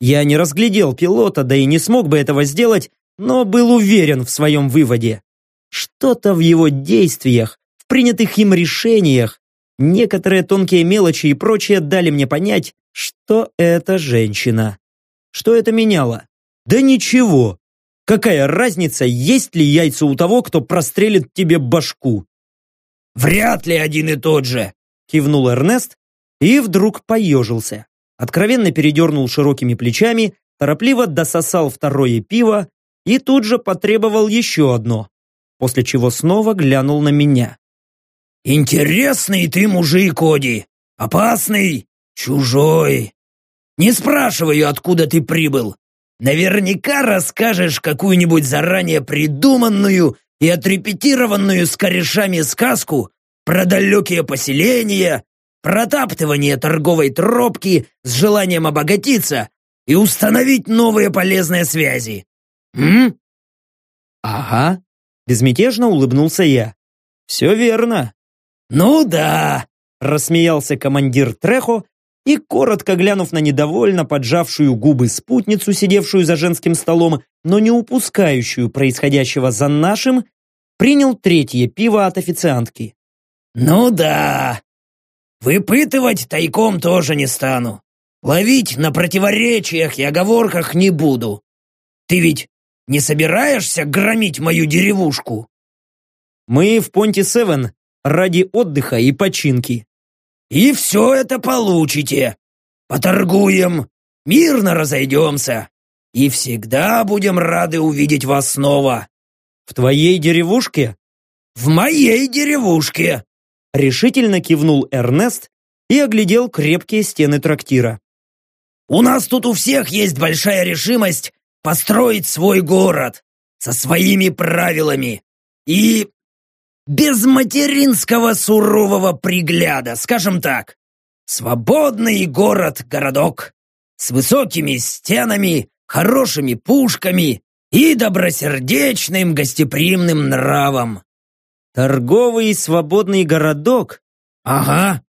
Я не разглядел пилота, да и не смог бы этого сделать, но был уверен в своем выводе. Что-то в его действиях, принятых им решениях, некоторые тонкие мелочи и прочее дали мне понять, что это женщина. Что это меняло? Да ничего. Какая разница, есть ли яйца у того, кто прострелит тебе башку? «Вряд ли один и тот же», — кивнул Эрнест и вдруг поежился. Откровенно передернул широкими плечами, торопливо дососал второе пиво и тут же потребовал еще одно, после чего снова глянул на меня. «Интересный ты мужик, Коди! Опасный, чужой! Не спрашиваю, откуда ты прибыл. Наверняка расскажешь какую-нибудь заранее придуманную и отрепетированную с корешами сказку про далекие поселения, протаптывание торговой тропки с желанием обогатиться и установить новые полезные связи. М? Ага, безмятежно улыбнулся я. Все верно. Ну да, рассмеялся командир Трехо и, коротко глянув на недовольно поджавшую губы спутницу, сидевшую за женским столом, но не упускающую происходящего за нашим, принял третье пиво от официантки. «Ну да, выпытывать тайком тоже не стану. Ловить на противоречиях и оговорках не буду. Ты ведь не собираешься громить мою деревушку?» «Мы в Понте-Севен ради отдыха и починки», и все это получите. Поторгуем, мирно разойдемся. И всегда будем рады увидеть вас снова. В твоей деревушке? В моей деревушке. Решительно кивнул Эрнест и оглядел крепкие стены трактира. У нас тут у всех есть большая решимость построить свой город со своими правилами. И без материнского сурового пригляда, скажем так. Свободный город-городок с высокими стенами, хорошими пушками и добросердечным гостеприимным нравом. Торговый свободный городок? Ага.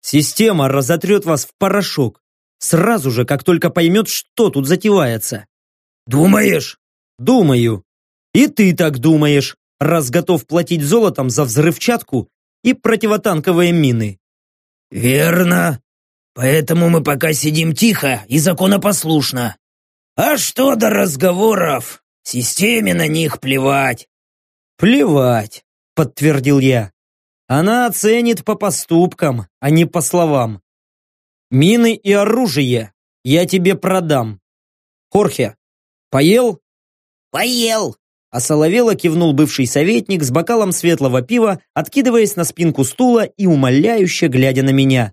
Система разотрет вас в порошок. Сразу же, как только поймет, что тут затевается. Думаешь? Думаю. И ты так думаешь раз готов платить золотом за взрывчатку и противотанковые мины. Верно. Поэтому мы пока сидим тихо и законопослушно. А что до разговоров? Системе на них плевать. Плевать, подтвердил я. Она оценит по поступкам, а не по словам. Мины и оружие я тебе продам. Хорхе, поел? Поел. Осоловело кивнул бывший советник с бокалом светлого пива, откидываясь на спинку стула и умоляюще глядя на меня.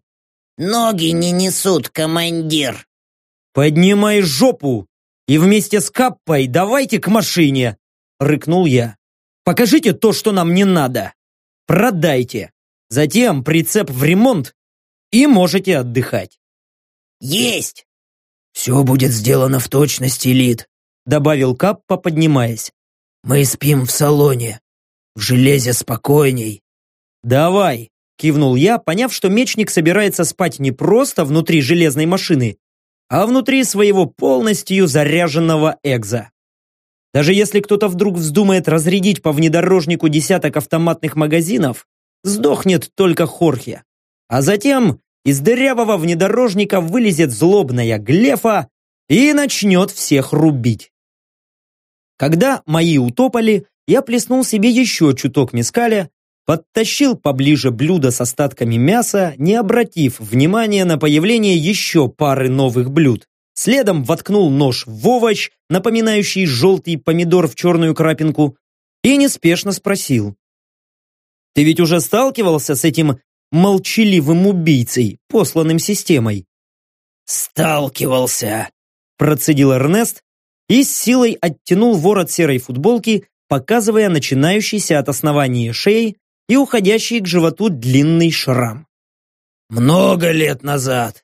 «Ноги не несут, командир!» «Поднимай жопу и вместе с Каппой давайте к машине!» — рыкнул я. «Покажите то, что нам не надо. Продайте. Затем прицеп в ремонт и можете отдыхать». «Есть!» «Все будет сделано в точности, Лид», — добавил Каппа, поднимаясь. «Мы спим в салоне. В железе спокойней». «Давай!» — кивнул я, поняв, что мечник собирается спать не просто внутри железной машины, а внутри своего полностью заряженного экза. Даже если кто-то вдруг вздумает разрядить по внедорожнику десяток автоматных магазинов, сдохнет только Хорхе. А затем из дырявого внедорожника вылезет злобная Глефа и начнет всех рубить. Когда мои утопали, я плеснул себе еще чуток мескаля, подтащил поближе блюдо с остатками мяса, не обратив внимания на появление еще пары новых блюд. Следом воткнул нож в овощ, напоминающий желтый помидор в черную крапинку, и неспешно спросил. «Ты ведь уже сталкивался с этим молчаливым убийцей, посланным системой. «Сталкивался», – процедил Эрнест и с силой оттянул ворот серой футболки, показывая начинающийся от основания шеи и уходящий к животу длинный шрам. «Много лет назад.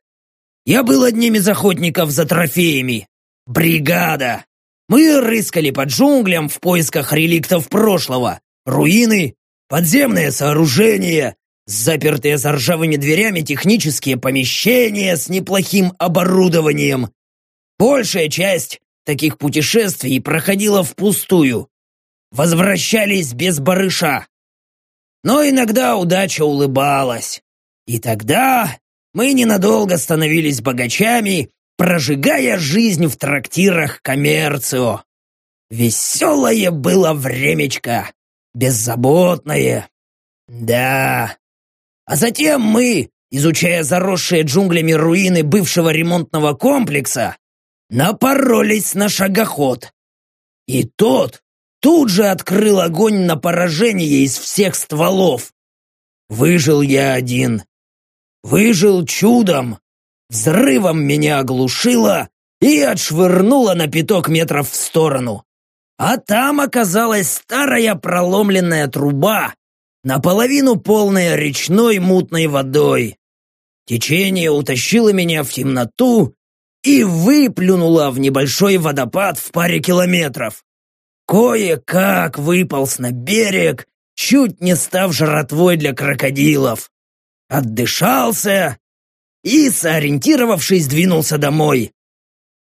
Я был одним из охотников за трофеями. Бригада. Мы рыскали по джунглям в поисках реликтов прошлого, руины, подземные сооружения, запертые за ржавыми дверями технические помещения с неплохим оборудованием. Большая часть таких путешествий проходила впустую. Возвращались без барыша. Но иногда удача улыбалась. И тогда мы ненадолго становились богачами, прожигая жизнь в трактирах коммерцио. Веселое было времечко, беззаботное. Да, а затем мы, изучая заросшие джунглями руины бывшего ремонтного комплекса, напоролись на шагоход. И тот тут же открыл огонь на поражение из всех стволов. Выжил я один. Выжил чудом. Взрывом меня оглушило и отшвырнуло на пяток метров в сторону. А там оказалась старая проломленная труба, наполовину полная речной мутной водой. Течение утащило меня в темноту и выплюнуло в небольшой водопад в паре километров. Кое-как выполз на берег, чуть не став жратвой для крокодилов. Отдышался и, сориентировавшись, двинулся домой.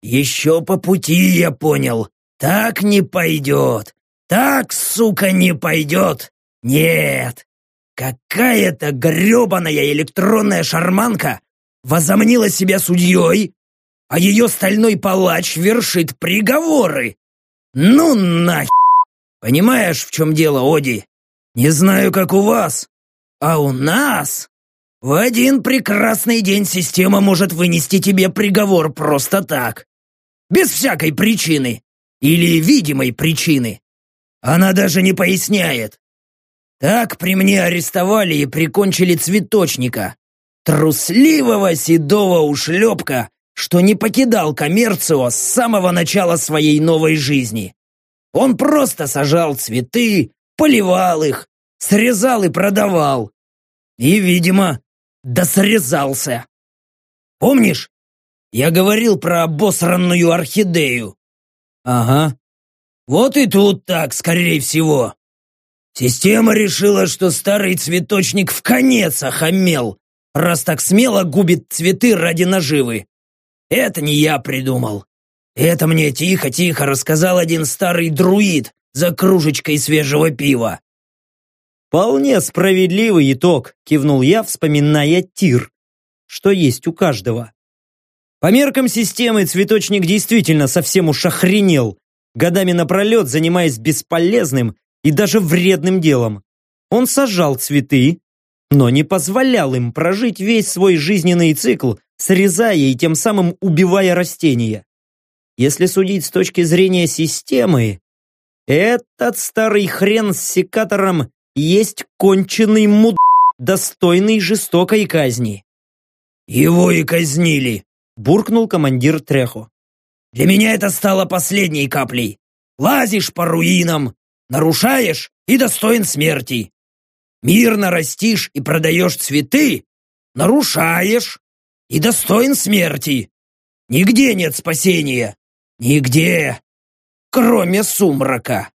Еще по пути я понял, так не пойдет, так, сука, не пойдет. Нет, какая-то гребаная электронная шарманка возомнила себя судьей, а ее стальной палач вершит приговоры. Ну нахер! Понимаешь, в чем дело, Оди? Не знаю, как у вас, а у нас в один прекрасный день система может вынести тебе приговор просто так. Без всякой причины. Или видимой причины. Она даже не поясняет. Так при мне арестовали и прикончили цветочника, трусливого седого ушлепка, что не покидал коммерцию с самого начала своей новой жизни. Он просто сажал цветы, поливал их, срезал и продавал. И, видимо, досрезался. Помнишь, я говорил про обосранную орхидею? Ага. Вот и тут так, скорее всего. Система решила, что старый цветочник в конец охамел, раз так смело губит цветы ради наживы. Это не я придумал. Это мне тихо-тихо рассказал один старый друид за кружечкой свежего пива. «Вполне справедливый итог», — кивнул я, вспоминая тир, что есть у каждого. По меркам системы цветочник действительно совсем уж охренел, годами напролет занимаясь бесполезным и даже вредным делом. Он сажал цветы, но не позволял им прожить весь свой жизненный цикл, срезая и тем самым убивая растения. Если судить с точки зрения системы, Этот старый хрен с секатором есть конченый муд, достойный жестокой казни. Его и казнили, буркнул командир Трехо. Для меня это стало последней каплей. Лазишь по руинам, нарушаешь и достоин смерти. Мирно растишь и продаешь цветы, нарушаешь и достоин смерти. Нигде нет спасения. Нигде. Кроме сумрака.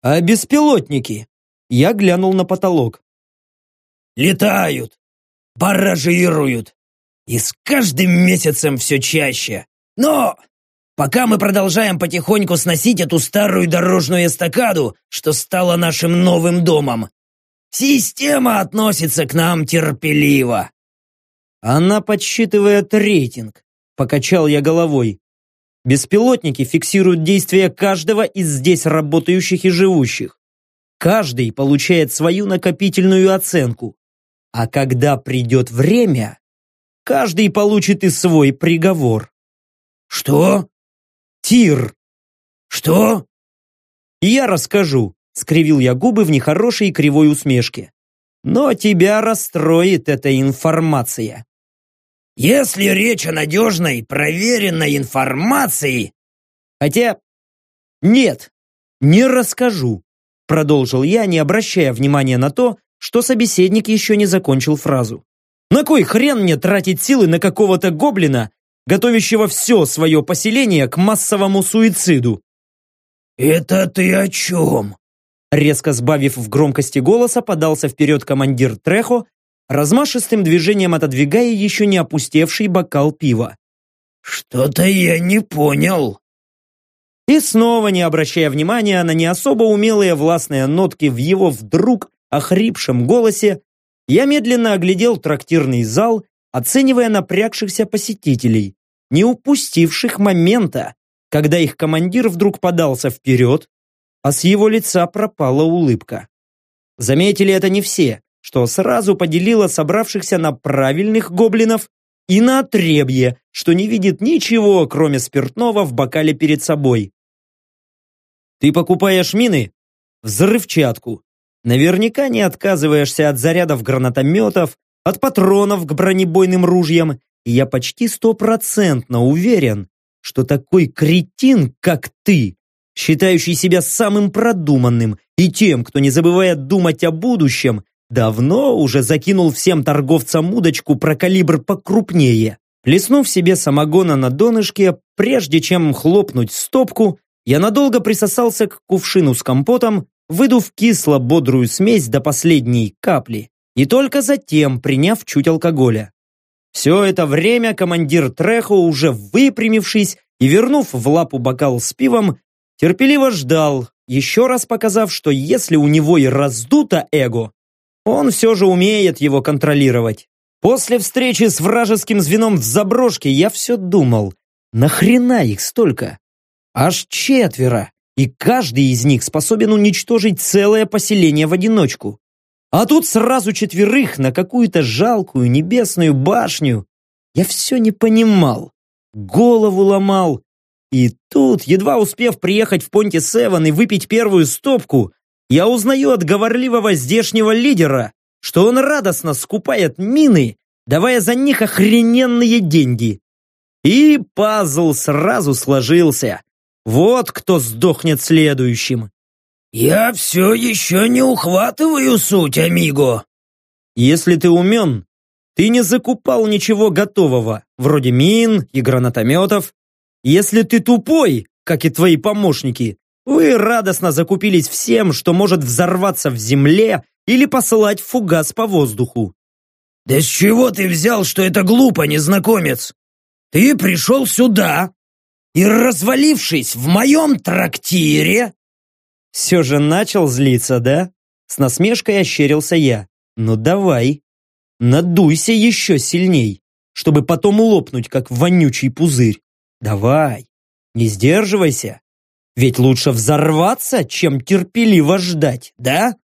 А беспилотники? Я глянул на потолок. Летают, баражируют. И с каждым месяцем все чаще. Но пока мы продолжаем потихоньку сносить эту старую дорожную эстакаду, что стала нашим новым домом, система относится к нам терпеливо. Она подсчитывает рейтинг, покачал я головой. Беспилотники фиксируют действия каждого из здесь работающих и живущих. Каждый получает свою накопительную оценку. А когда придет время, каждый получит и свой приговор. Что? Тир. Что? Я расскажу, скривил я губы в нехорошей кривой усмешке. Но тебя расстроит эта информация. Если речь о надежной, проверенной информации... Хотя... Нет, не расскажу, продолжил я, не обращая внимания на то, что собеседник еще не закончил фразу. На кой хрен мне тратить силы на какого-то гоблина, готовящего все свое поселение к массовому суициду? «Это ты о чем?» Резко сбавив в громкости голоса, подался вперед командир Трехо, размашистым движением отодвигая еще не опустевший бокал пива. «Что-то я не понял». И снова, не обращая внимания на не особо умелые властные нотки в его вдруг охрипшем голосе, я медленно оглядел трактирный зал, оценивая напрягшихся посетителей, не упустивших момента, когда их командир вдруг подался вперед, а с его лица пропала улыбка. Заметили это не все, что сразу поделило собравшихся на правильных гоблинов и на отребье, что не видит ничего, кроме спиртного в бокале перед собой. Ты покупаешь мины? Взрывчатку. Наверняка не отказываешься от зарядов гранатометов, от патронов к бронебойным ружьям, и я почти стопроцентно уверен, что такой кретин, как ты, считающий себя самым продуманным и тем, кто не забывает думать о будущем, давно уже закинул всем торговцам удочку про калибр покрупнее. Плеснув себе самогона на донышке, прежде чем хлопнуть стопку, я надолго присосался к кувшину с компотом, выдув кисло-бодрую смесь до последней капли, и только затем приняв чуть алкоголя. Все это время командир Трехо, уже выпрямившись и вернув в лапу бокал с пивом, терпеливо ждал, еще раз показав, что если у него и раздуто эго, он все же умеет его контролировать. После встречи с вражеским звеном в заброшке я все думал, нахрена их столько? Аж четверо, и каждый из них способен уничтожить целое поселение в одиночку. А тут сразу четверых на какую-то жалкую небесную башню. Я все не понимал, голову ломал. И тут, едва успев приехать в Понте-Севен и выпить первую стопку, я узнаю от говорливого здешнего лидера, что он радостно скупает мины, давая за них охрененные деньги. И пазл сразу сложился. Вот кто сдохнет следующим. «Я все еще не ухватываю суть, амиго!» «Если ты умен, ты не закупал ничего готового, вроде мин и гранатометов. Если ты тупой, как и твои помощники, вы радостно закупились всем, что может взорваться в земле или посылать фугас по воздуху. «Да с чего ты взял, что это глупо, незнакомец? Ты пришел сюда и, развалившись в моем трактире...» Все же начал злиться, да? С насмешкой ощерился я. «Ну давай, надуйся еще сильней, чтобы потом лопнуть, как вонючий пузырь. Давай, не сдерживайся, ведь лучше взорваться, чем терпеливо ждать, да?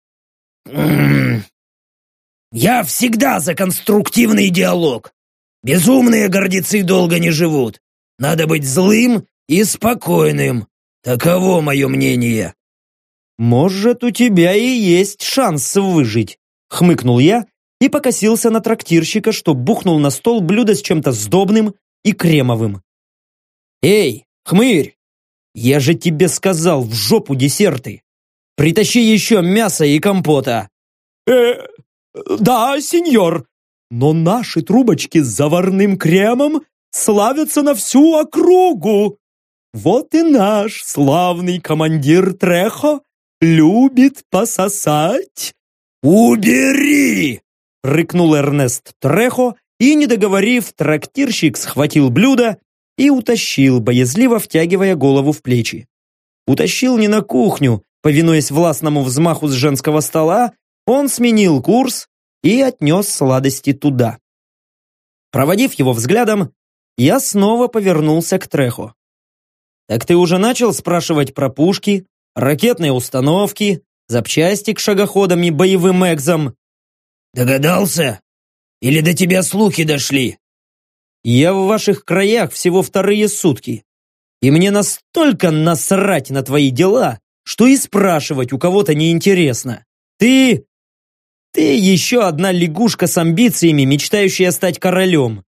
Я всегда за конструктивный диалог. Безумные гордецы долго не живут. Надо быть злым и спокойным. Таково мое мнение. «Может, у тебя и есть шанс выжить», — хмыкнул я и покосился на трактирщика, что бухнул на стол блюдо с чем-то сдобным и кремовым. «Эй, хмырь! Я же тебе сказал, в жопу десерты! Притащи еще мясо и компота!» «Э, да, сеньор, но наши трубочки с заварным кремом славятся на всю округу. Вот и наш славный командир Трехо любит пососать». «Убери!» — рыкнул Эрнест Трехо, и, не договорив, трактирщик схватил блюдо и утащил, боязливо втягивая голову в плечи. Утащил не на кухню, повинуясь властному взмаху с женского стола, он сменил курс и отнес сладости туда. Проводив его взглядом, я снова повернулся к Трехо. «Так ты уже начал спрашивать про пушки, ракетные установки, запчасти к шагоходам и боевым экзам?» «Догадался? Или до тебя слухи дошли?» «Я в ваших краях всего вторые сутки, и мне настолько насрать на твои дела, что и спрашивать у кого-то неинтересно. Ты... ты еще одна лягушка с амбициями, мечтающая стать королем.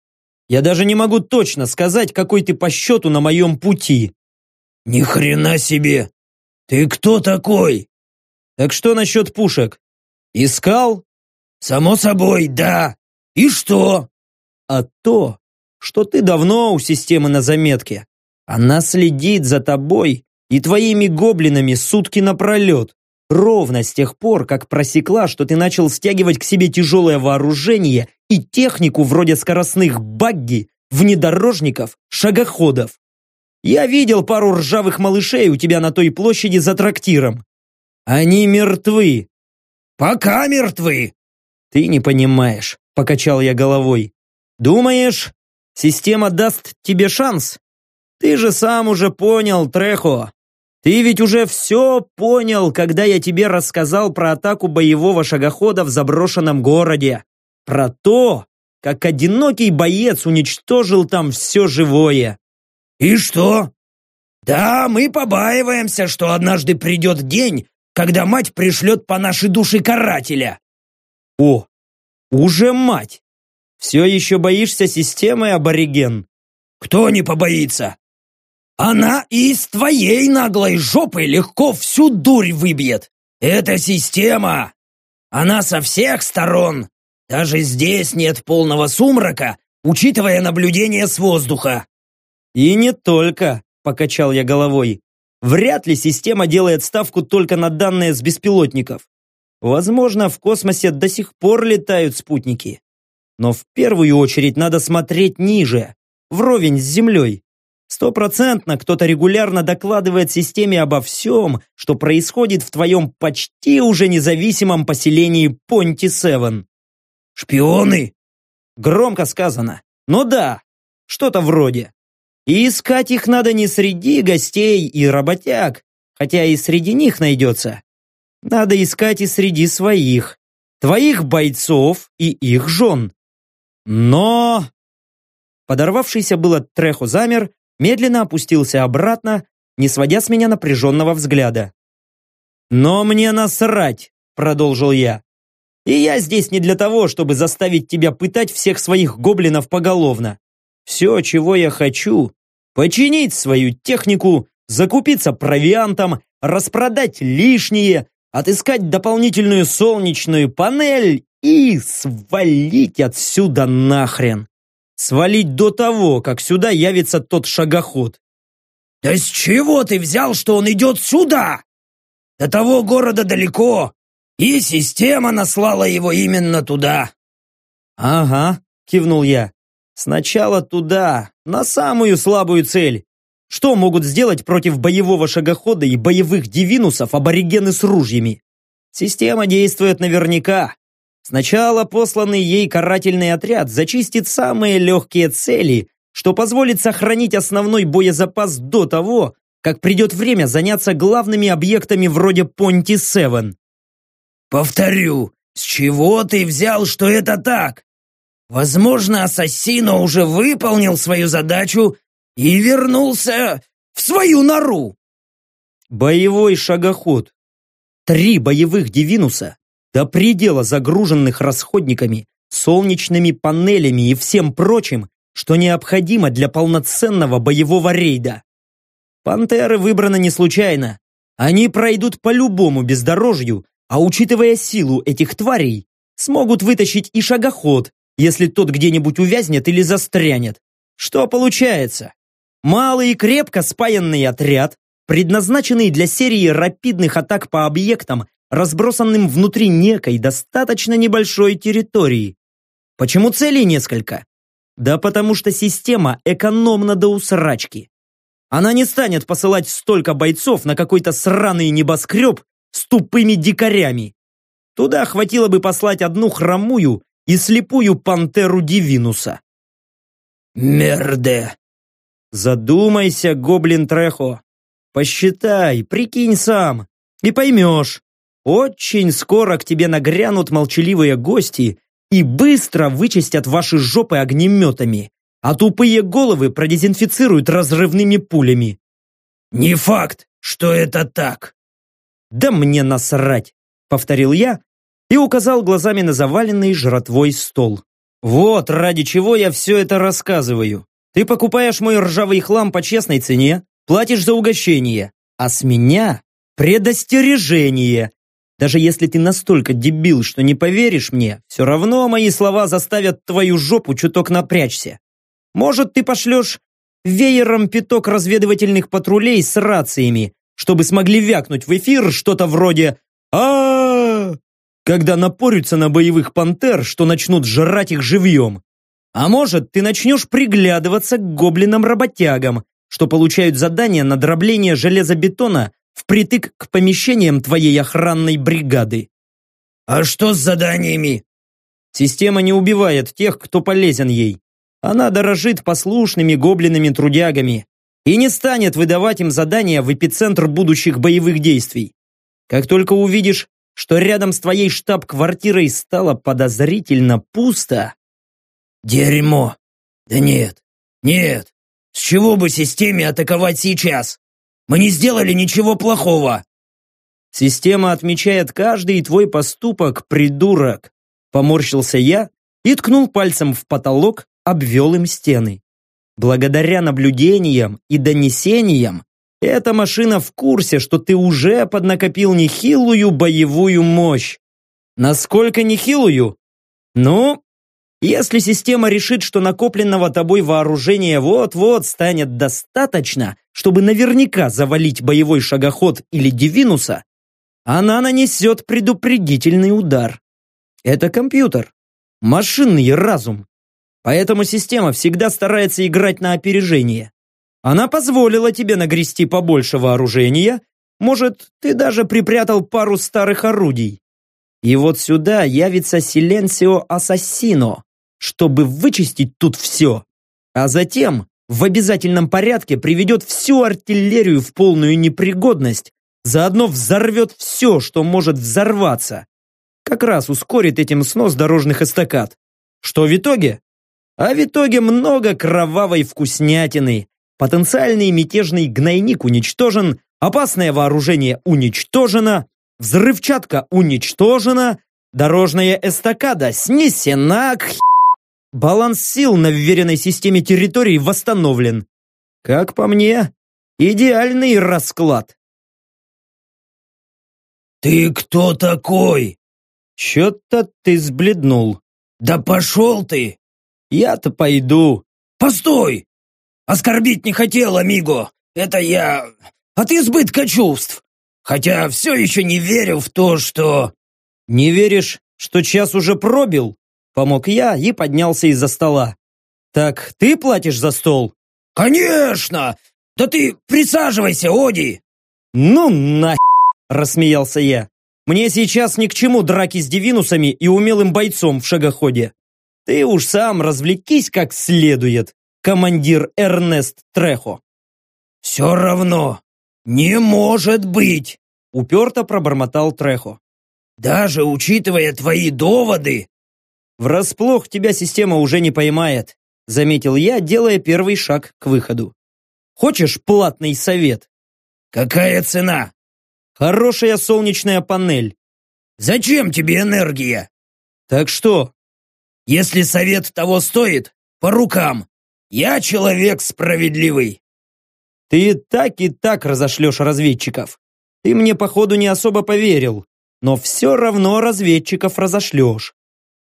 Я даже не могу точно сказать, какой ты по счету на моем пути». «Ни хрена себе! Ты кто такой?» «Так что насчет пушек? Искал?» «Само собой, да. И что?» «А то, что ты давно у системы на заметке. Она следит за тобой и твоими гоблинами сутки напролет. Ровно с тех пор, как просекла, что ты начал стягивать к себе тяжелое вооружение и технику вроде скоростных багги, внедорожников, шагоходов. Я видел пару ржавых малышей у тебя на той площади за трактиром. Они мертвы. Пока мертвы. Ты не понимаешь, покачал я головой. Думаешь, система даст тебе шанс? Ты же сам уже понял, Трехо. Ты ведь уже все понял, когда я тебе рассказал про атаку боевого шагохода в заброшенном городе. Про то, как одинокий боец уничтожил там все живое. И что? Да, мы побаиваемся, что однажды придет день, когда мать пришлет по нашей душе карателя. О, уже мать! Все еще боишься системы, абориген? Кто не побоится? Она и из твоей наглой жопы легко всю дурь выбьет. Это система. Она со всех сторон. Даже здесь нет полного сумрака, учитывая наблюдение с воздуха. И не только, покачал я головой. Вряд ли система делает ставку только на данные с беспилотников. Возможно, в космосе до сих пор летают спутники. Но в первую очередь надо смотреть ниже, вровень с Землей. Стопроцентно кто-то регулярно докладывает системе обо всем, что происходит в твоем почти уже независимом поселении Понти-Севен. «Шпионы?» Громко сказано. Но да, что-то вроде. И искать их надо не среди гостей и работяг, хотя и среди них найдется. Надо искать и среди своих, твоих бойцов и их жен. Но... Подорвавшийся было треху замер, медленно опустился обратно, не сводя с меня напряженного взгляда. «Но мне насрать!» — продолжил я. «И я здесь не для того, чтобы заставить тебя пытать всех своих гоблинов поголовно. Все, чего я хочу, починить свою технику, закупиться провиантом, распродать лишнее, отыскать дополнительную солнечную панель и свалить отсюда нахрен. Свалить до того, как сюда явится тот шагоход. «Да с чего ты взял, что он идет сюда? До того города далеко, и система наслала его именно туда». «Ага», — кивнул я. «Сначала туда, на самую слабую цель. Что могут сделать против боевого шагохода и боевых дивинусов аборигены с ружьями? Система действует наверняка. Сначала посланный ей карательный отряд зачистит самые легкие цели, что позволит сохранить основной боезапас до того, как придет время заняться главными объектами вроде Понти-7. «Повторю, с чего ты взял, что это так? Возможно, Ассасино уже выполнил свою задачу и вернулся в свою нору. Боевой шагоход. Три боевых Дивинуса, до предела загруженных расходниками, солнечными панелями и всем прочим, что необходимо для полноценного боевого рейда. Пантеры выбраны не случайно. Они пройдут по любому бездорожью, а учитывая силу этих тварей, смогут вытащить и шагоход, если тот где-нибудь увязнет или застрянет. Что получается? Малый и крепко спаянный отряд, предназначенный для серии рапидных атак по объектам, разбросанным внутри некой достаточно небольшой территории. Почему целей несколько? Да потому что система экономна до усрачки. Она не станет посылать столько бойцов на какой-то сраный небоскреб с тупыми дикарями. Туда хватило бы послать одну хромую и слепую пантеру Дивинуса. Мерде. Задумайся, гоблин Трехо. Посчитай, прикинь сам, и поймешь. Очень скоро к тебе нагрянут молчаливые гости и быстро вычистят ваши жопы огнеметами, а тупые головы продезинфицируют разрывными пулями. Не факт, что это так. Да мне насрать, повторил я и указал глазами на заваленный жратвой стол. Вот ради чего я все это рассказываю. Ты покупаешь мой ржавый хлам по честной цене, платишь за угощение, а с меня предостережение. Даже если ты настолько дебил, что не поверишь мне, все равно мои слова заставят твою жопу чуток напрячься. Может, ты пошлешь веером пяток разведывательных патрулей с рациями, чтобы смогли вякнуть в эфир что-то вроде а, когда напорются на боевых пантер, что начнут жрать их живьем. А может, ты начнешь приглядываться к гоблинам-работягам, что получают задание на дробление железобетона впритык к помещениям твоей охранной бригады. А что с заданиями? Система не убивает тех, кто полезен ей. Она дорожит послушными гоблинами-трудягами и не станет выдавать им задания в эпицентр будущих боевых действий. Как только увидишь, что рядом с твоей штаб-квартирой стало подозрительно пусто, Дерьмо. Да нет, нет. С чего бы системе атаковать сейчас? Мы не сделали ничего плохого. Система отмечает каждый твой поступок, придурок. Поморщился я и ткнул пальцем в потолок, обвел им стены. Благодаря наблюдениям и донесениям, эта машина в курсе, что ты уже поднакопил нехилую боевую мощь. Насколько нехилую? Ну, если система решит, что накопленного тобой вооружения вот-вот станет достаточно, чтобы наверняка завалить боевой шагоход или Дивинуса, она нанесет предупредительный удар. Это компьютер, машинный разум. Поэтому система всегда старается играть на опережение. Она позволила тебе нагрести побольше вооружения, может, ты даже припрятал пару старых орудий. И вот сюда явится Силенсио Ассасино, чтобы вычистить тут все. А затем в обязательном порядке приведет всю артиллерию в полную непригодность, заодно взорвет все, что может взорваться. Как раз ускорит этим снос дорожных эстакад. Что в итоге? А в итоге много кровавой вкуснятины. Потенциальный мятежный гнойник уничтожен, опасное вооружение уничтожено, взрывчатка уничтожена, дорожная эстакада снесена к Баланс сил на вверенной системе территорий восстановлен. Как по мне, идеальный расклад. «Ты кто такой?» «Чё-то ты сбледнул». «Да пошел ты!» «Я-то пойду». «Постой! Оскорбить не хотел, Амиго. Это я от избытка чувств. Хотя все еще не верю в то, что...» «Не веришь, что час уже пробил?» Помог я и поднялся из-за стола. «Так ты платишь за стол?» «Конечно! Да ты присаживайся, Оди!» «Ну на рассмеялся я. «Мне сейчас ни к чему драки с девинусами и умелым бойцом в шагоходе. Ты уж сам развлекись как следует, командир Эрнест Трехо». «Все равно, не может быть!» уперто пробормотал Трехо. «Даже учитывая твои доводы, «Врасплох тебя система уже не поймает», заметил я, делая первый шаг к выходу. «Хочешь платный совет?» «Какая цена?» Хорошая солнечная панель. Зачем тебе энергия? Так что? Если совет того стоит, по рукам. Я человек справедливый. Ты так и так разошлешь разведчиков. Ты мне, походу, не особо поверил, но все равно разведчиков разошлешь.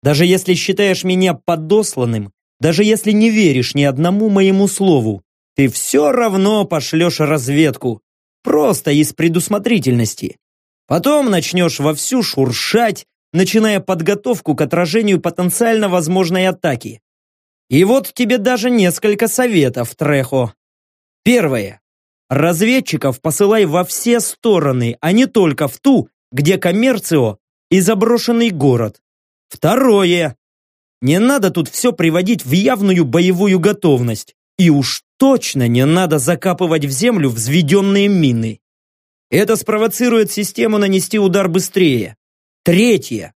Даже если считаешь меня подосланным, даже если не веришь ни одному моему слову, ты все равно пошлешь разведку. Просто из предусмотрительности. Потом начнешь вовсю шуршать, начиная подготовку к отражению потенциально возможной атаки. И вот тебе даже несколько советов, Трехо. Первое. Разведчиков посылай во все стороны, а не только в ту, где коммерцио и заброшенный город. Второе. Не надо тут все приводить в явную боевую готовность. И уж точно не надо закапывать в землю взведенные мины. Это спровоцирует систему нанести удар быстрее. Третье.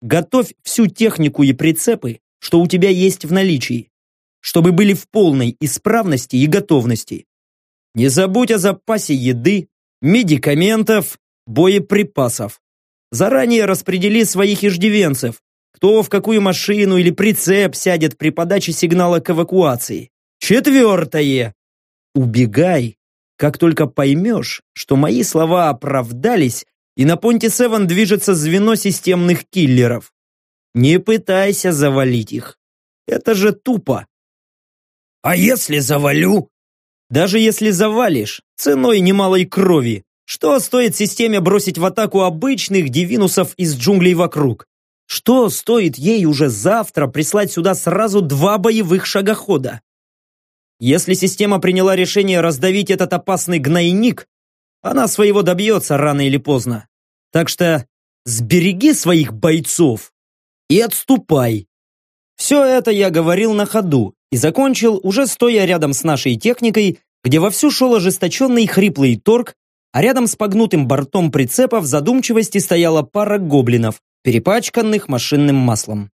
Готовь всю технику и прицепы, что у тебя есть в наличии, чтобы были в полной исправности и готовности. Не забудь о запасе еды, медикаментов, боеприпасов. Заранее распредели своих иждивенцев, кто в какую машину или прицеп сядет при подаче сигнала к эвакуации. Четвертое. Убегай, как только поймешь, что мои слова оправдались, и на Понте Севен движется звено системных киллеров. Не пытайся завалить их. Это же тупо. А если завалю? Даже если завалишь, ценой немалой крови, что стоит системе бросить в атаку обычных дивинусов из джунглей вокруг? Что стоит ей уже завтра прислать сюда сразу два боевых шагохода? Если система приняла решение раздавить этот опасный гнойник, она своего добьется рано или поздно. Так что сбереги своих бойцов и отступай. Все это я говорил на ходу и закончил, уже стоя рядом с нашей техникой, где вовсю шел ожесточенный хриплый торг, а рядом с погнутым бортом прицепа в задумчивости стояла пара гоблинов, перепачканных машинным маслом.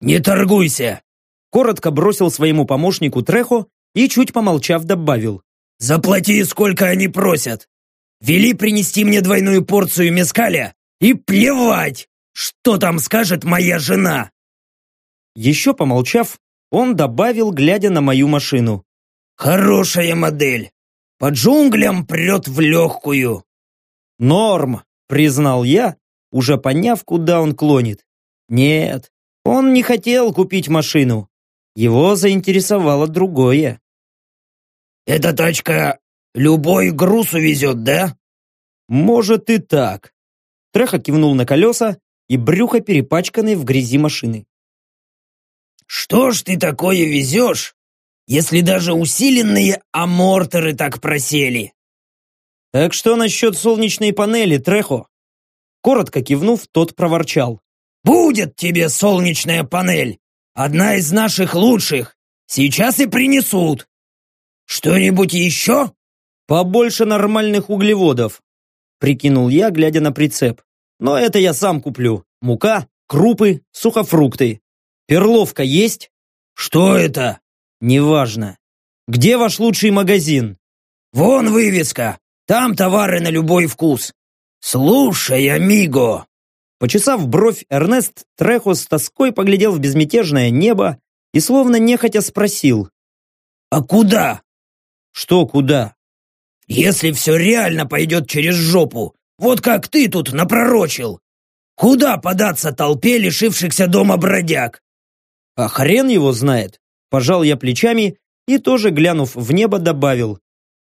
«Не торгуйся!» Коротко бросил своему помощнику Трехо и, чуть помолчав, добавил. «Заплати, сколько они просят. Вели принести мне двойную порцию мескаля и плевать, что там скажет моя жена!» Еще помолчав, он добавил, глядя на мою машину. «Хорошая модель. По джунглям прет в легкую». «Норм», признал я, уже поняв, куда он клонит. Нет, он не хотел купить машину. Его заинтересовало другое. «Эта тачка любой груз увезет, да?» «Может и так». Треха кивнул на колеса и брюхо перепачканной в грязи машины. «Что ж ты такое везешь, если даже усиленные амортеры так просели?» «Так что насчет солнечной панели, Трехо?» Коротко кивнув, тот проворчал. «Будет тебе солнечная панель! Одна из наших лучших! Сейчас и принесут! Что-нибудь еще?» «Побольше нормальных углеводов», прикинул я, глядя на прицеп. «Но это я сам куплю. Мука, крупы, сухофрукты. Перловка есть?» «Что это?» «Неважно. Где ваш лучший магазин?» «Вон вывеска. Там товары на любой вкус. «Слушай, амиго!» Почесав бровь, Эрнест Трехо с тоской поглядел в безмятежное небо и словно нехотя спросил. «А куда?» «Что куда?» «Если все реально пойдет через жопу, вот как ты тут напророчил, куда податься толпе лишившихся дома бродяг?» «А хрен его знает!» Пожал я плечами и тоже, глянув в небо, добавил.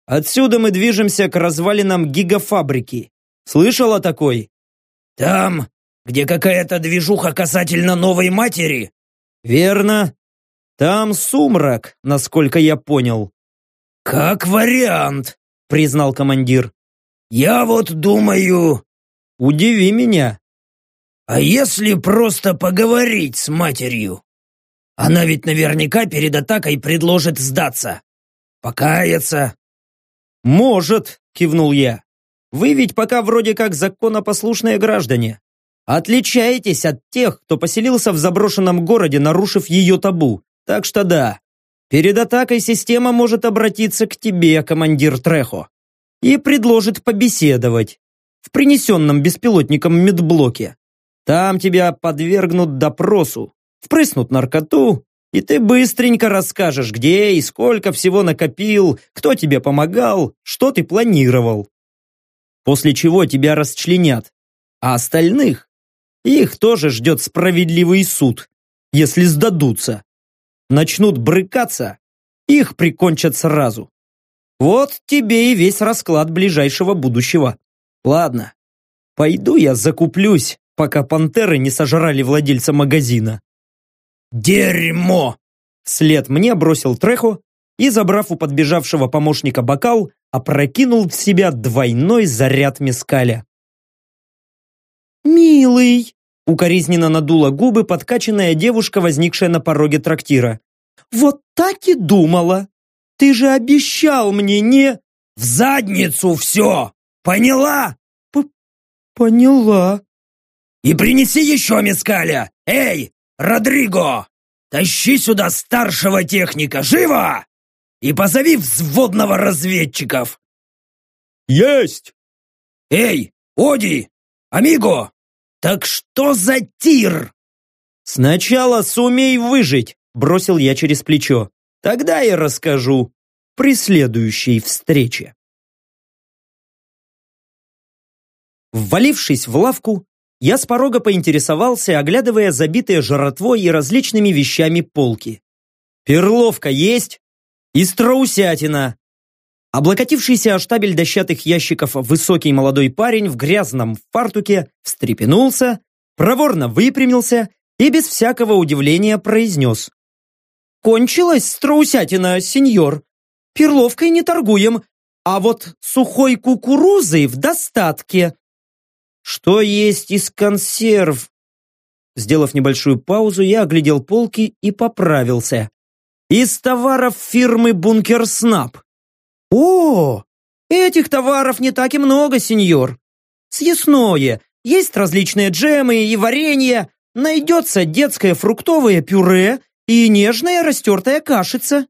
«Отсюда мы движемся к развалинам гигафабрики. Слышал о такой?» «Там, где какая-то движуха касательно новой матери?» «Верно. Там сумрак, насколько я понял». «Как вариант», — признал командир. «Я вот думаю...» «Удиви меня». «А если просто поговорить с матерью? Она ведь наверняка перед атакой предложит сдаться. Покаяться». «Может», — кивнул я. Вы ведь пока вроде как законопослушные граждане. Отличаетесь от тех, кто поселился в заброшенном городе, нарушив ее табу. Так что да, перед атакой система может обратиться к тебе, командир Трехо, и предложит побеседовать. в принесенном беспилотником медблоке. Там тебя подвергнут допросу, впрыснут наркоту, и ты быстренько расскажешь, где и сколько всего накопил, кто тебе помогал, что ты планировал. После чего тебя расчленят, а остальных, их тоже ждет справедливый суд, если сдадутся. Начнут брыкаться, их прикончат сразу. Вот тебе и весь расклад ближайшего будущего. Ладно, пойду я закуплюсь, пока пантеры не сожрали владельца магазина. «Дерьмо!» След мне бросил Трехо и, забрав у подбежавшего помощника бокал, опрокинул в себя двойной заряд мескаля. «Милый!» — укоризненно надула губы подкачанная девушка, возникшая на пороге трактира. «Вот так и думала! Ты же обещал мне не...» «В задницу все! Поняла?» П «Поняла». «И принеси еще мескаля! Эй, Родриго! Тащи сюда старшего техника! Живо! И позови взводного разведчиков!» «Есть!» «Эй, Оди! Амиго! Так что за тир?» «Сначала сумей выжить!» – бросил я через плечо. «Тогда я расскажу при следующей встрече». Ввалившись в лавку, я с порога поинтересовался, оглядывая забитые жратвой и различными вещами полки. «Перловка есть?» «И страусятина!» Облокотившийся о штабель дощатых ящиков высокий молодой парень в грязном фартуке встрепенулся, проворно выпрямился и без всякого удивления произнес. «Кончилась страусятина, сеньор. Перловкой не торгуем, а вот сухой кукурузой в достатке. Что есть из консерв? Сделав небольшую паузу, я оглядел полки и поправился. Из товаров фирмы Бункер Снап. О, этих товаров не так и много, сеньор. Съестное. Есть различные джемы и варенье. Найдется детское фруктовое пюре и нежная растертая кашица.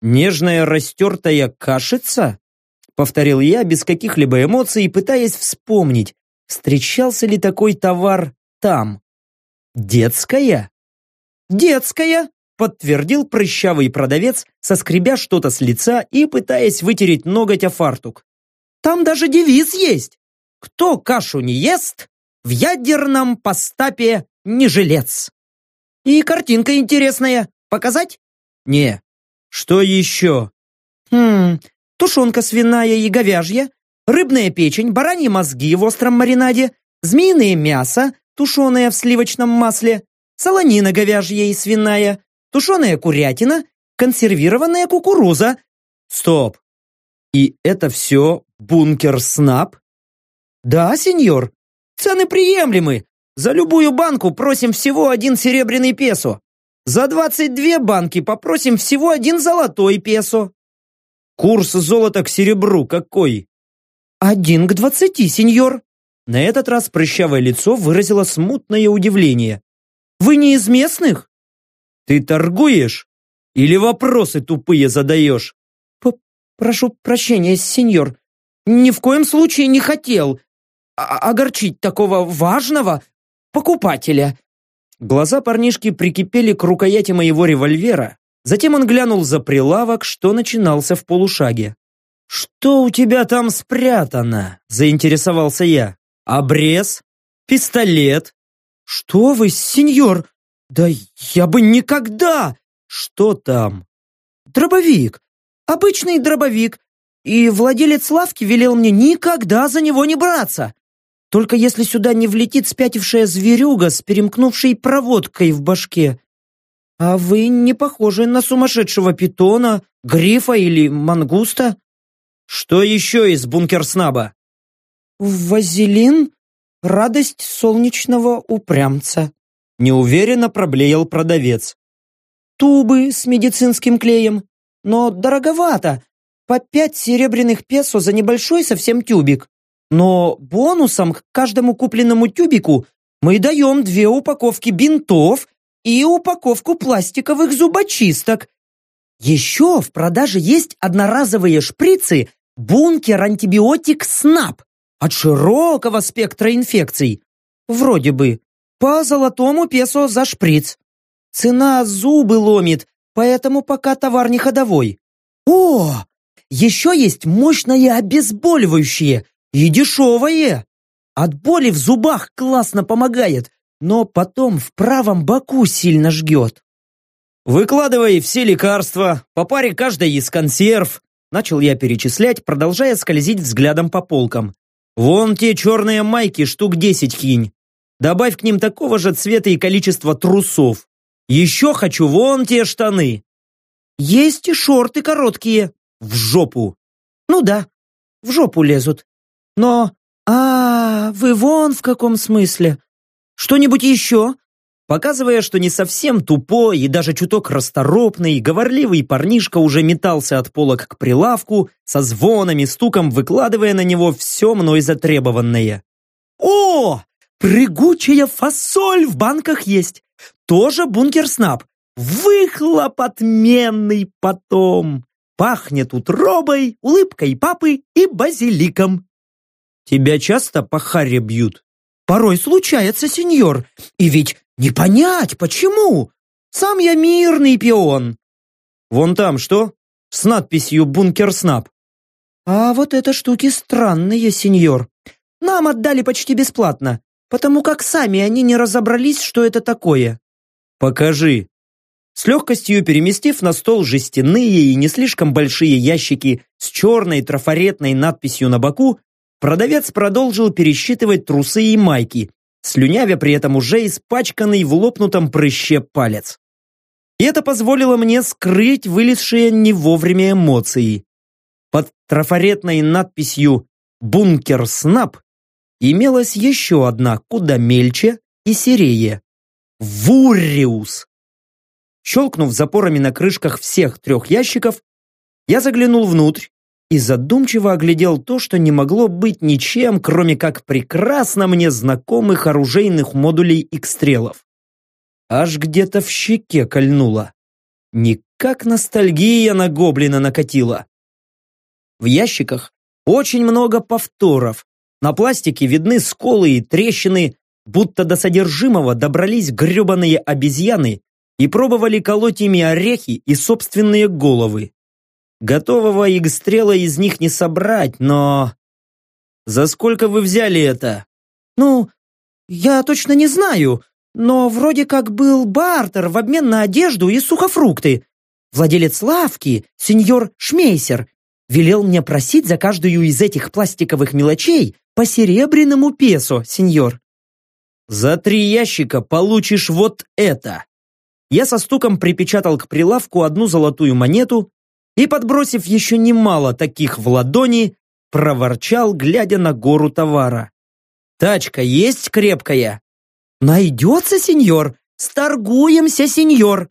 Нежная растертая кашица? Повторил я без каких-либо эмоций, пытаясь вспомнить, Встречался ли такой товар там? Детская? Детская, подтвердил прыщавый продавец, соскребя что-то с лица и пытаясь вытереть ноготь о фартук. Там даже девиз есть. Кто кашу не ест, в ядерном постапе не жилец. И картинка интересная. Показать? Не. Что еще? Хм, тушенка свиная и говяжья, рыбная печень, бараньи мозги в остром маринаде, змеиное мясо, тушеное в сливочном масле, солонина говяжья и свиная, тушеная курятина, консервированная кукуруза. Стоп! И это все бункер снап? Да, сеньор. Цены приемлемы. За любую банку просим всего один серебряный песо. За 22 банки попросим всего один золотой песо. Курс золота к серебру какой? «Один к двадцати, сеньор!» На этот раз прыщавое лицо выразило смутное удивление. «Вы не из местных?» «Ты торгуешь? Или вопросы тупые задаешь?» П «Прошу прощения, сеньор. Ни в коем случае не хотел огорчить такого важного покупателя». Глаза парнишки прикипели к рукояти моего револьвера. Затем он глянул за прилавок, что начинался в полушаге. «Что у тебя там спрятано?» – заинтересовался я. «Обрез? Пистолет?» «Что вы, сеньор? Да я бы никогда!» «Что там?» «Дробовик. Обычный дробовик. И владелец лавки велел мне никогда за него не браться. Только если сюда не влетит спятившая зверюга с перемкнувшей проводкой в башке. А вы не похожи на сумасшедшего питона, грифа или мангуста?» Что еще из бункерснаба? Вазелин — радость солнечного упрямца. Неуверенно проблеял продавец. Тубы с медицинским клеем. Но дороговато. По пять серебряных песо за небольшой совсем тюбик. Но бонусом к каждому купленному тюбику мы даем две упаковки бинтов и упаковку пластиковых зубочисток. Еще в продаже есть одноразовые шприцы Бункер антибиотик СНАП. от широкого спектра инфекций. Вроде бы. По золотому песо за шприц. Цена зубы ломит, поэтому пока товар не ходовой. О, еще есть мощное обезболивающее и дешевое. От боли в зубах классно помогает, но потом в правом боку сильно жгет. «Выкладывай все лекарства, по паре каждой из консерв», начал я перечислять, продолжая скользить взглядом по полкам. «Вон те черные майки, штук десять кинь. Добавь к ним такого же цвета и количества трусов. Еще хочу вон те штаны. Есть и шорты короткие. В жопу. Ну да, в жопу лезут. Но... А, вы вон в каком смысле. Что-нибудь еще? Показывая, что не совсем тупой и даже чуток расторопный, говорливый парнишка уже метался от полок к прилавку, со звонами, стуком выкладывая на него все мной затребованное. «О, прыгучая фасоль в банках есть! Тоже бункер-снап! Выхлоп отменный потом! Пахнет утробой, улыбкой папы и базиликом!» «Тебя часто по харе бьют?» «Порой случается, сеньор, и ведь не понять, почему. Сам я мирный пион. Вон там что? С надписью «Бункер Снап». А вот это штуки странные, сеньор. Нам отдали почти бесплатно, потому как сами они не разобрались, что это такое. Покажи. С легкостью переместив на стол жестяные и не слишком большие ящики с черной трафаретной надписью на боку, продавец продолжил пересчитывать трусы и майки, слюнявя при этом уже испачканный в лопнутом прыще палец. И это позволило мне скрыть вылезшие не вовремя эмоции. Под трафаретной надписью «Бункер Снап» имелась еще одна, куда мельче и серее. «Вурриус». Щелкнув запорами на крышках всех трех ящиков, я заглянул внутрь и задумчиво оглядел то, что не могло быть ничем, кроме как прекрасно мне знакомых оружейных модулей X-стрелов. Аж где-то в щеке кольнуло. Никак ностальгия на гоблина накатила. В ящиках очень много повторов. На пластике видны сколы и трещины, будто до содержимого добрались гребаные обезьяны и пробовали колоть ими орехи и собственные головы. Готового игстрела из них не собрать, но... За сколько вы взяли это? Ну, я точно не знаю, но вроде как был бартер в обмен на одежду и сухофрукты. Владелец лавки, сеньор Шмейсер, велел мне просить за каждую из этих пластиковых мелочей по серебряному песо, сеньор. За три ящика получишь вот это. Я со стуком припечатал к прилавку одну золотую монету, и, подбросив еще немало таких в ладони, проворчал, глядя на гору товара. «Тачка есть крепкая?» «Найдется, сеньор! Сторгуемся, сеньор!»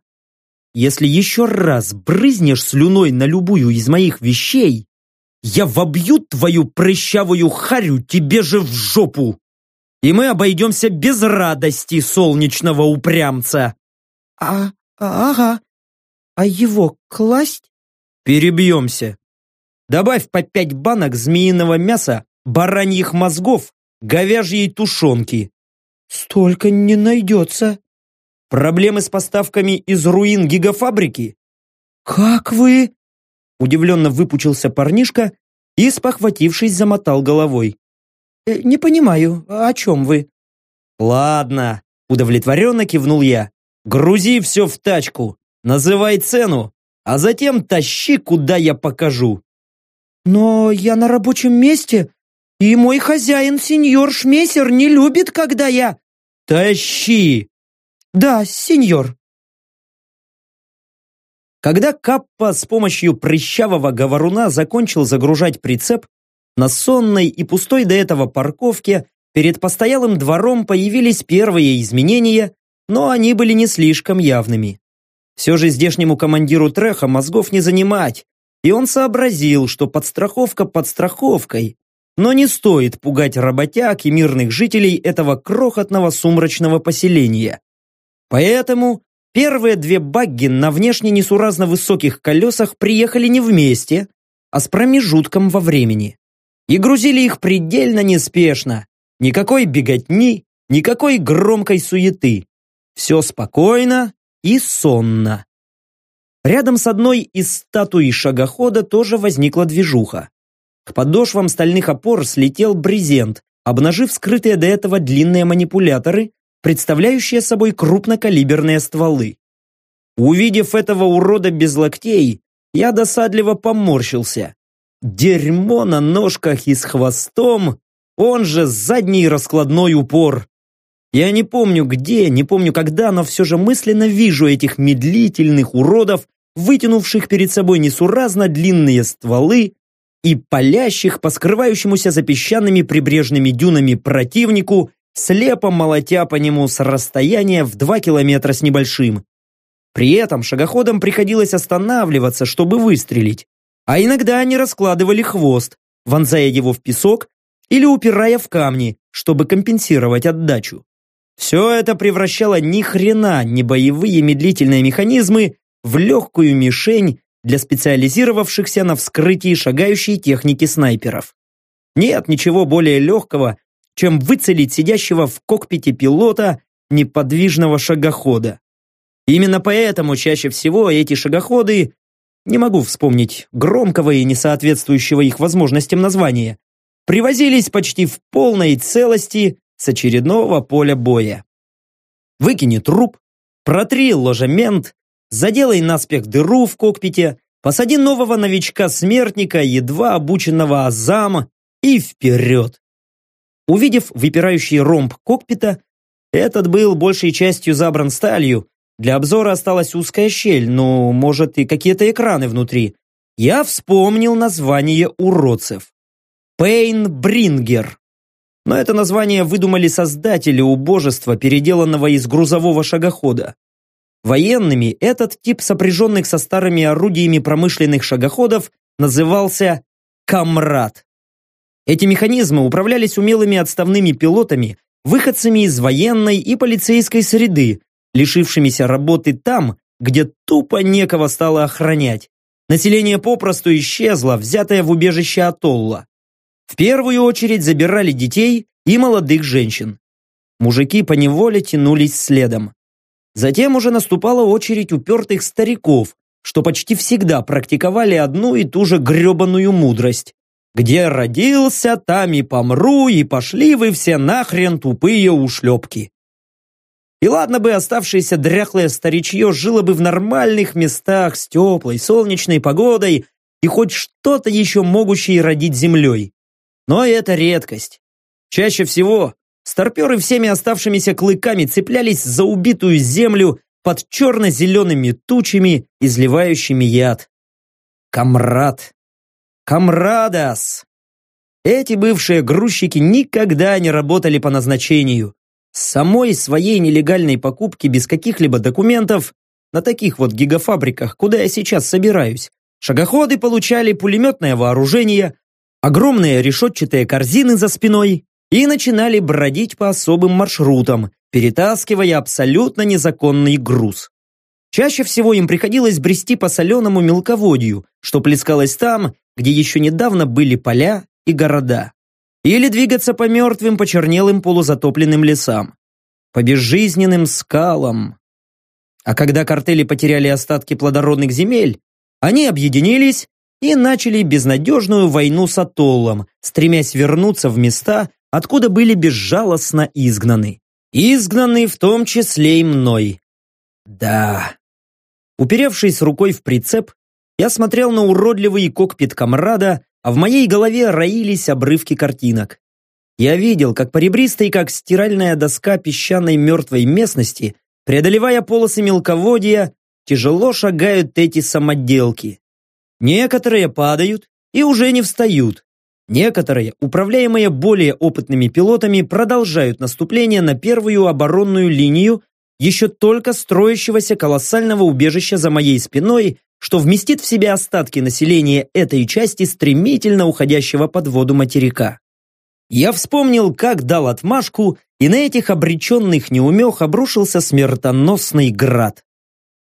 «Если еще раз брызнешь слюной на любую из моих вещей, я вобью твою прыщавую харю тебе же в жопу!» и мы обойдемся без радости солнечного упрямца. А, ага. А его класть? Перебьемся. Добавь по пять банок змеиного мяса, бараньих мозгов, говяжьей тушенки. Столько не найдется. Проблемы с поставками из руин гигафабрики? Как вы? Удивленно выпучился парнишка и, спохватившись, замотал головой. «Э, «Не понимаю, о чем вы?» «Ладно», удовлетворенно кивнул я. «Грузи все в тачку, называй цену, а затем тащи, куда я покажу. Но я на рабочем месте, и мой хозяин, сеньор Шмейсер, не любит, когда я... Тащи! Да, сеньор. Когда Каппа с помощью прыщавого говоруна закончил загружать прицеп, на сонной и пустой до этого парковке перед постоялым двором появились первые изменения, но они были не слишком явными. Все же здешнему командиру Треха мозгов не занимать, и он сообразил, что подстраховка подстраховкой, но не стоит пугать работяг и мирных жителей этого крохотного сумрачного поселения. Поэтому первые две багги на внешне несуразно высоких колесах приехали не вместе, а с промежутком во времени. И грузили их предельно неспешно. Никакой беготни, никакой громкой суеты. Все спокойно и сонно. Рядом с одной из статуй шагохода тоже возникла движуха. К подошвам стальных опор слетел брезент, обнажив скрытые до этого длинные манипуляторы, представляющие собой крупнокалиберные стволы. Увидев этого урода без локтей, я досадливо поморщился. Дерьмо на ножках и с хвостом, он же задний раскладной упор. Я не помню где, не помню когда, но все же мысленно вижу этих медлительных уродов, вытянувших перед собой несуразно длинные стволы и палящих по скрывающемуся за песчаными прибрежными дюнами противнику, слепо молотя по нему с расстояния в два километра с небольшим. При этом шагоходам приходилось останавливаться, чтобы выстрелить, а иногда они раскладывали хвост, вонзая его в песок или упирая в камни, чтобы компенсировать отдачу. Все это превращало ни хрена не боевые медлительные механизмы в легкую мишень для специализировавшихся на вскрытии шагающей техники снайперов. Нет ничего более легкого, чем выцелить сидящего в кокпите пилота неподвижного шагохода. Именно поэтому чаще всего эти шагоходы, не могу вспомнить громкого и несоответствующего их возможностям названия, привозились почти в полной целости с очередного поля боя. Выкини труп, протри ложемент, заделай наспех дыру в кокпите, посади нового новичка-смертника, едва обученного азама, и вперед. Увидев выпирающий ромб кокпита, этот был большей частью забран сталью, для обзора осталась узкая щель, но, может, и какие-то экраны внутри. Я вспомнил название уродцев. Пейнбрингер. Но это название выдумали создатели убожества, переделанного из грузового шагохода. Военными этот тип сопряженных со старыми орудиями промышленных шагоходов назывался «камрад». Эти механизмы управлялись умелыми отставными пилотами, выходцами из военной и полицейской среды, лишившимися работы там, где тупо некого стало охранять. Население попросту исчезло, взятое в убежище Атолла. В первую очередь забирали детей и молодых женщин. Мужики поневоле тянулись следом. Затем уже наступала очередь упертых стариков, что почти всегда практиковали одну и ту же гребаную мудрость. Где родился, там и помру, и пошли вы все нахрен тупые ушлепки. И ладно бы оставшееся дряхлое старичье жило бы в нормальных местах с теплой, солнечной погодой и хоть что-то еще могущее родить землей. Но это редкость. Чаще всего старперы всеми оставшимися клыками цеплялись за убитую землю под черно-зелеными тучами, изливающими яд. Камрад. Камрадас. Эти бывшие грузчики никогда не работали по назначению. С самой своей нелегальной покупки без каких-либо документов на таких вот гигафабриках, куда я сейчас собираюсь, шагоходы получали пулеметное вооружение, огромные решетчатые корзины за спиной и начинали бродить по особым маршрутам, перетаскивая абсолютно незаконный груз. Чаще всего им приходилось брести по соленому мелководью, что плескалось там, где еще недавно были поля и города. Или двигаться по мертвым, почернелым полузатопленным лесам, по безжизненным скалам. А когда картели потеряли остатки плодородных земель, они объединились и начали безнадежную войну с Атоллом, стремясь вернуться в места, откуда были безжалостно изгнаны. Изгнаны в том числе и мной. Да. Уперевшись рукой в прицеп, я смотрел на уродливый кокпит комрада, а в моей голове роились обрывки картинок. Я видел, как по ребристой, как стиральная доска песчаной мертвой местности, преодолевая полосы мелководья, тяжело шагают эти самоделки. Некоторые падают и уже не встают. Некоторые, управляемые более опытными пилотами, продолжают наступление на первую оборонную линию еще только строящегося колоссального убежища за моей спиной, что вместит в себя остатки населения этой части стремительно уходящего под воду материка. Я вспомнил, как дал отмашку, и на этих обреченных неумех обрушился смертоносный град.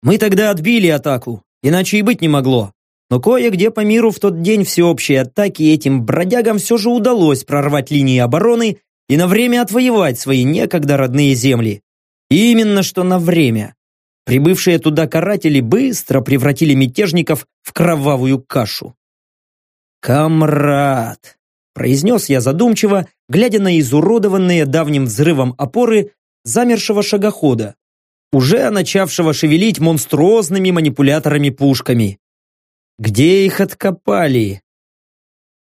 Мы тогда отбили атаку, иначе и быть не могло. Но кое-где по миру в тот день всеобщей атаки этим бродягам все же удалось прорвать линии обороны и на время отвоевать свои некогда родные земли. И именно что на время. Прибывшие туда каратели быстро превратили мятежников в кровавую кашу. «Камрад!» – произнес я задумчиво, глядя на изуродованные давним взрывом опоры замершего шагохода, уже начавшего шевелить монструозными манипуляторами-пушками. Где их откопали?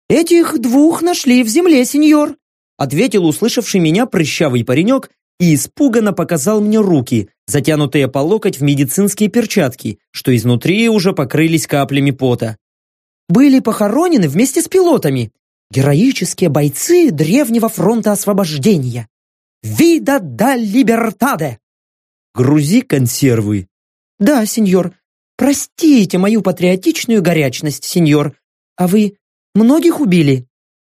«Этих двух нашли в земле, сеньор», ответил услышавший меня прыщавый паренек и испуганно показал мне руки, затянутые по локоть в медицинские перчатки, что изнутри уже покрылись каплями пота. «Были похоронены вместе с пилотами. Героические бойцы древнего фронта освобождения. Вида да либертаде!» «Грузи консервы». «Да, сеньор. Простите мою патриотичную горячность, сеньор. А вы многих убили?»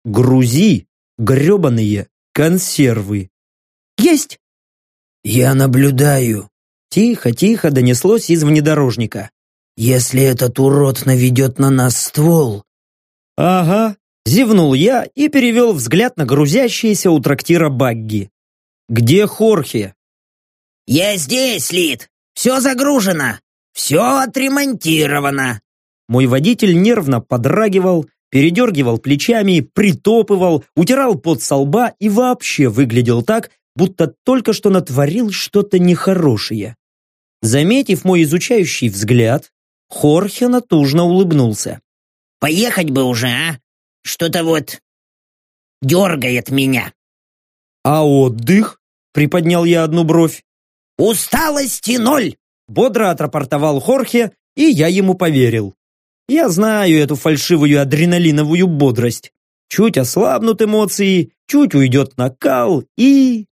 «Грузи гребаные консервы». «Есть!» «Я наблюдаю». Тихо-тихо донеслось из внедорожника. «Если этот урод наведет на нас ствол...» «Ага», зевнул я и перевел взгляд на грузящиеся у трактира багги. «Где Хорхе?» «Я здесь, Лид. Все загружено. Все отремонтировано». Мой водитель нервно подрагивал, передергивал плечами, притопывал, утирал пот со лба и вообще выглядел так, будто только что натворил что-то нехорошее. Заметив мой изучающий взгляд, Хорхе натужно улыбнулся. «Поехать бы уже, а? Что-то вот дергает меня». «А отдых?» — приподнял я одну бровь. «Усталости ноль!» — бодро отрапортовал Хорхе, и я ему поверил. Я знаю эту фальшивую адреналиновую бодрость. Чуть ослабнут эмоции, чуть уйдет накал и...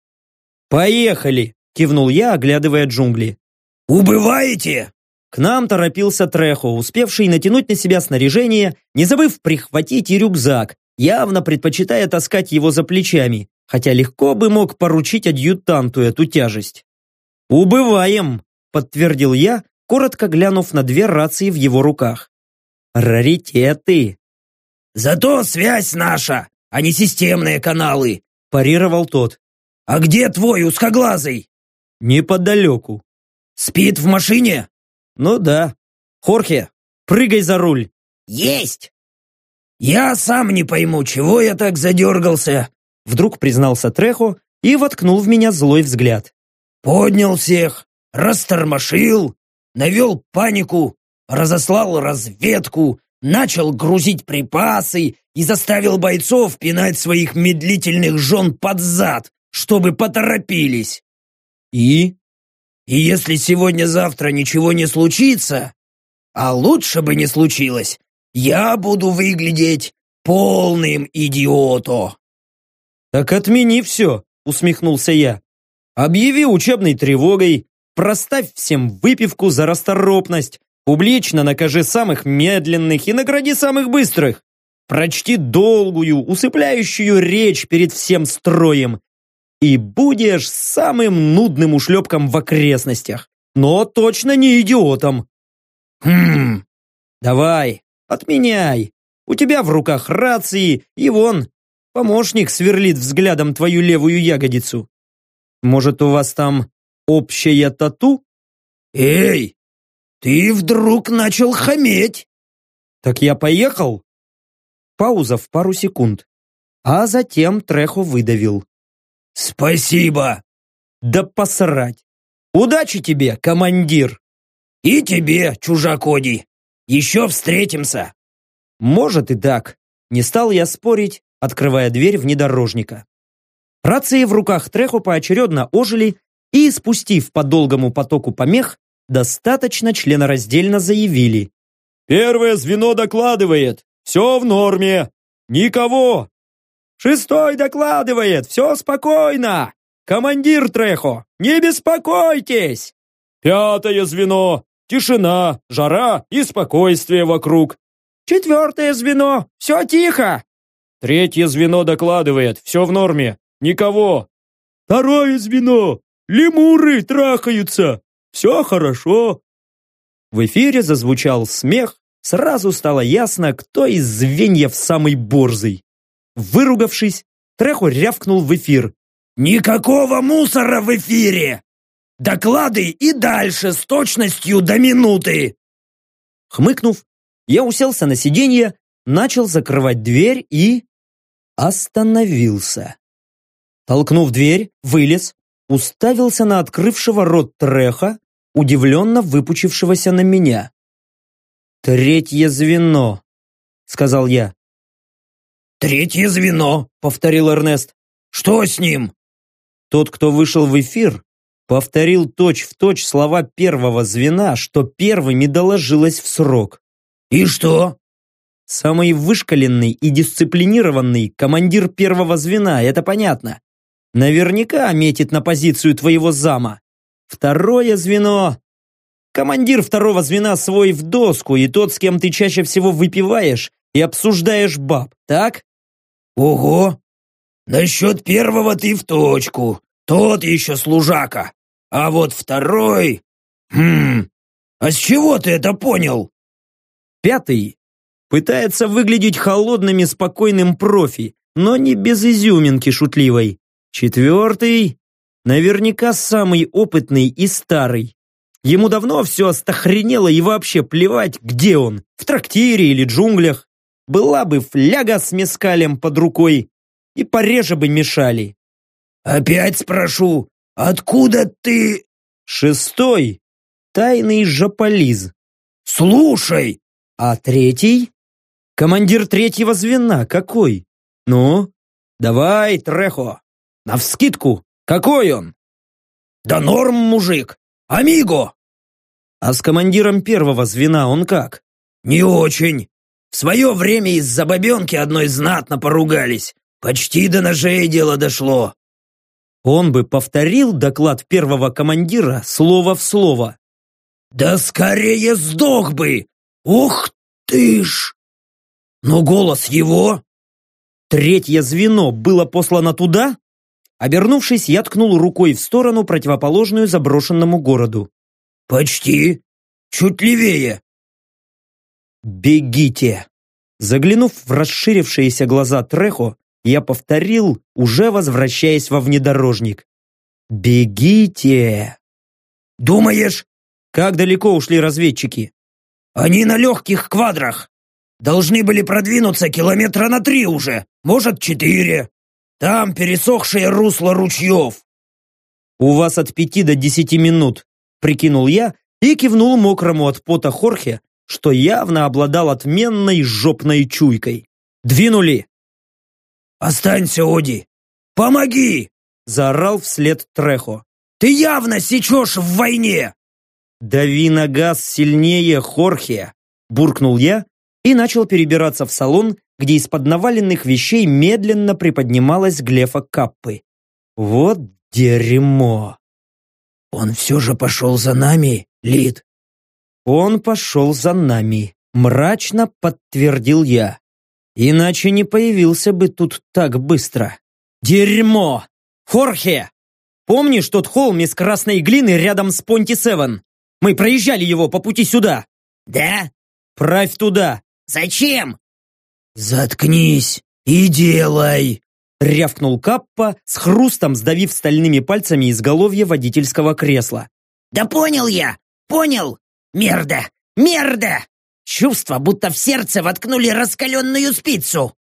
«Поехали!» – кивнул я, оглядывая джунгли. «Убываете?» К нам торопился Трехо, успевший натянуть на себя снаряжение, не забыв прихватить и рюкзак, явно предпочитая таскать его за плечами, хотя легко бы мог поручить адъютанту эту тяжесть. «Убываем!» – подтвердил я, коротко глянув на две рации в его руках. Раритеты. Зато связь наша, а не системные каналы, парировал тот. А где твой узкоглазый? Неподалеку. Спит в машине? Ну да. Хорхе, прыгай за руль. Есть! Я сам не пойму, чего я так задергался. Вдруг признался Трехо и воткнул в меня злой взгляд. Поднял всех, растормошил, навел панику, разослал разведку, начал грузить припасы и заставил бойцов пинать своих медлительных жен под зад, чтобы поторопились. И? И если сегодня-завтра ничего не случится, а лучше бы не случилось, я буду выглядеть полным идиото. Так отмени все, усмехнулся я. Объяви учебной тревогой, проставь всем выпивку за расторопность, Публично накажи самых медленных и награди самых быстрых. Прочти долгую, усыпляющую речь перед всем строем. И будешь самым нудным ушлепком в окрестностях. Но точно не идиотом. Хм. Давай, отменяй. У тебя в руках рации, и вон, помощник сверлит взглядом твою левую ягодицу. Может, у вас там общая тату? Эй, «Ты вдруг начал хаметь!» «Так я поехал?» Пауза в пару секунд. А затем Трехо выдавил. «Спасибо!» «Да посрать! Удачи тебе, командир!» «И тебе, чужак Оди! Еще встретимся!» «Может и так!» Не стал я спорить, открывая дверь внедорожника. Рации в руках Трехо поочередно ожили и, спустив по долгому потоку помех, достаточно членораздельно заявили. «Первое звено докладывает. Все в норме. Никого. Шестой докладывает. Все спокойно. Командир Трехо, не беспокойтесь. Пятое звено. Тишина, жара и спокойствие вокруг. Четвертое звено. Все тихо. Третье звено докладывает. Все в норме. Никого. Второе звено. Лемуры трахаются. Все хорошо!» В эфире зазвучал смех, сразу стало ясно, кто из звеньев самый борзый. Выругавшись, Трехо рявкнул в эфир. «Никакого мусора в эфире! Доклады и дальше с точностью до минуты!» Хмыкнув, я уселся на сиденье, начал закрывать дверь и... остановился. Толкнув дверь, вылез, уставился на открывшего рот Треха, удивленно выпучившегося на меня. «Третье звено», — сказал я. «Третье звено», — повторил Эрнест. «Что с ним?» Тот, кто вышел в эфир, повторил точь-в-точь точь слова первого звена, что первыми доложилось в срок. «И что?» Самый вышкаленный и дисциплинированный командир первого звена, это понятно. Наверняка метит на позицию твоего зама. Второе звено... Командир второго звена свой в доску, и тот, с кем ты чаще всего выпиваешь и обсуждаешь баб, так? Ого! Насчет первого ты в точку. Тот еще служака. А вот второй... Хм... А с чего ты это понял? Пятый пытается выглядеть холодным и спокойным профи, но не без изюминки шутливой. Четвертый наверняка самый опытный и старый. Ему давно все остохренело и вообще плевать, где он, в трактире или джунглях. Была бы фляга с мескалем под рукой, и пореже бы мешали. «Опять спрошу, откуда ты...» Шестой — тайный жополиз. «Слушай!» А третий? Командир третьего звена какой? Ну, давай, Трехо, навскидку, какой он? Да норм, мужик, амиго. А с командиром первого звена он как? Не очень. В свое время из-за бабенки одной знатно поругались. Почти до ножей дело дошло. Он бы повторил доклад первого командира слово в слово. Да скорее сдох бы! Ух ты ж! Но голос его... Третье звено было послано туда? Обернувшись, я ткнул рукой в сторону, противоположную заброшенному городу. «Почти. Чуть левее». «Бегите!» Заглянув в расширившиеся глаза Трехо, я повторил, уже возвращаясь во внедорожник. «Бегите!» «Думаешь?» «Как далеко ушли разведчики?» «Они на легких квадрах. Должны были продвинуться километра на три уже, может, четыре. Там пересохшее русло ручьев». «У вас от пяти до десяти минут», — прикинул я и кивнул мокрому от пота Хорхе, что явно обладал отменной жопной чуйкой. «Двинули!» «Останься, Оди! Помоги!» — заорал вслед Трехо. «Ты явно сечешь в войне!» «Дави на газ сильнее, Хорхе!» — буркнул я и начал перебираться в салон, где из-под наваленных вещей медленно приподнималась глефа Каппы. «Вот дерьмо!» «Он все же пошел за нами, Лид?» «Он пошел за нами», — мрачно подтвердил я. Иначе не появился бы тут так быстро. Дерьмо! Хорхе! Помнишь тот холм из красной глины рядом с Понти-Севен? Мы проезжали его по пути сюда. Да? Правь туда. Зачем? Заткнись и делай. Рявкнул Каппа, с хрустом сдавив стальными пальцами изголовье водительского кресла. Да понял я! Понял! Мерда! Мерда! Чувство, будто в сердце воткнули раскаленную спицу.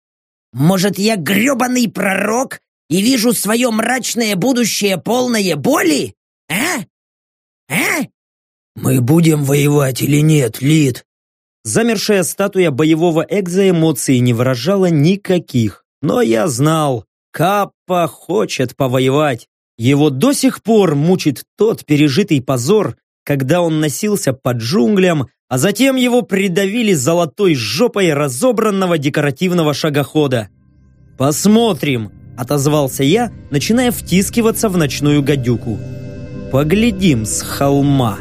Может, я гребаный пророк и вижу свое мрачное будущее полное боли? А? А? Мы будем воевать или нет, Лид? Замершая статуя боевого экза эмоций не выражала никаких. Но я знал, Каппа хочет повоевать. Его до сих пор мучит тот пережитый позор, когда он носился по джунглям, а затем его придавили золотой жопой разобранного декоративного шагохода. «Посмотрим», — отозвался я, начиная втискиваться в ночную гадюку. «Поглядим с холма».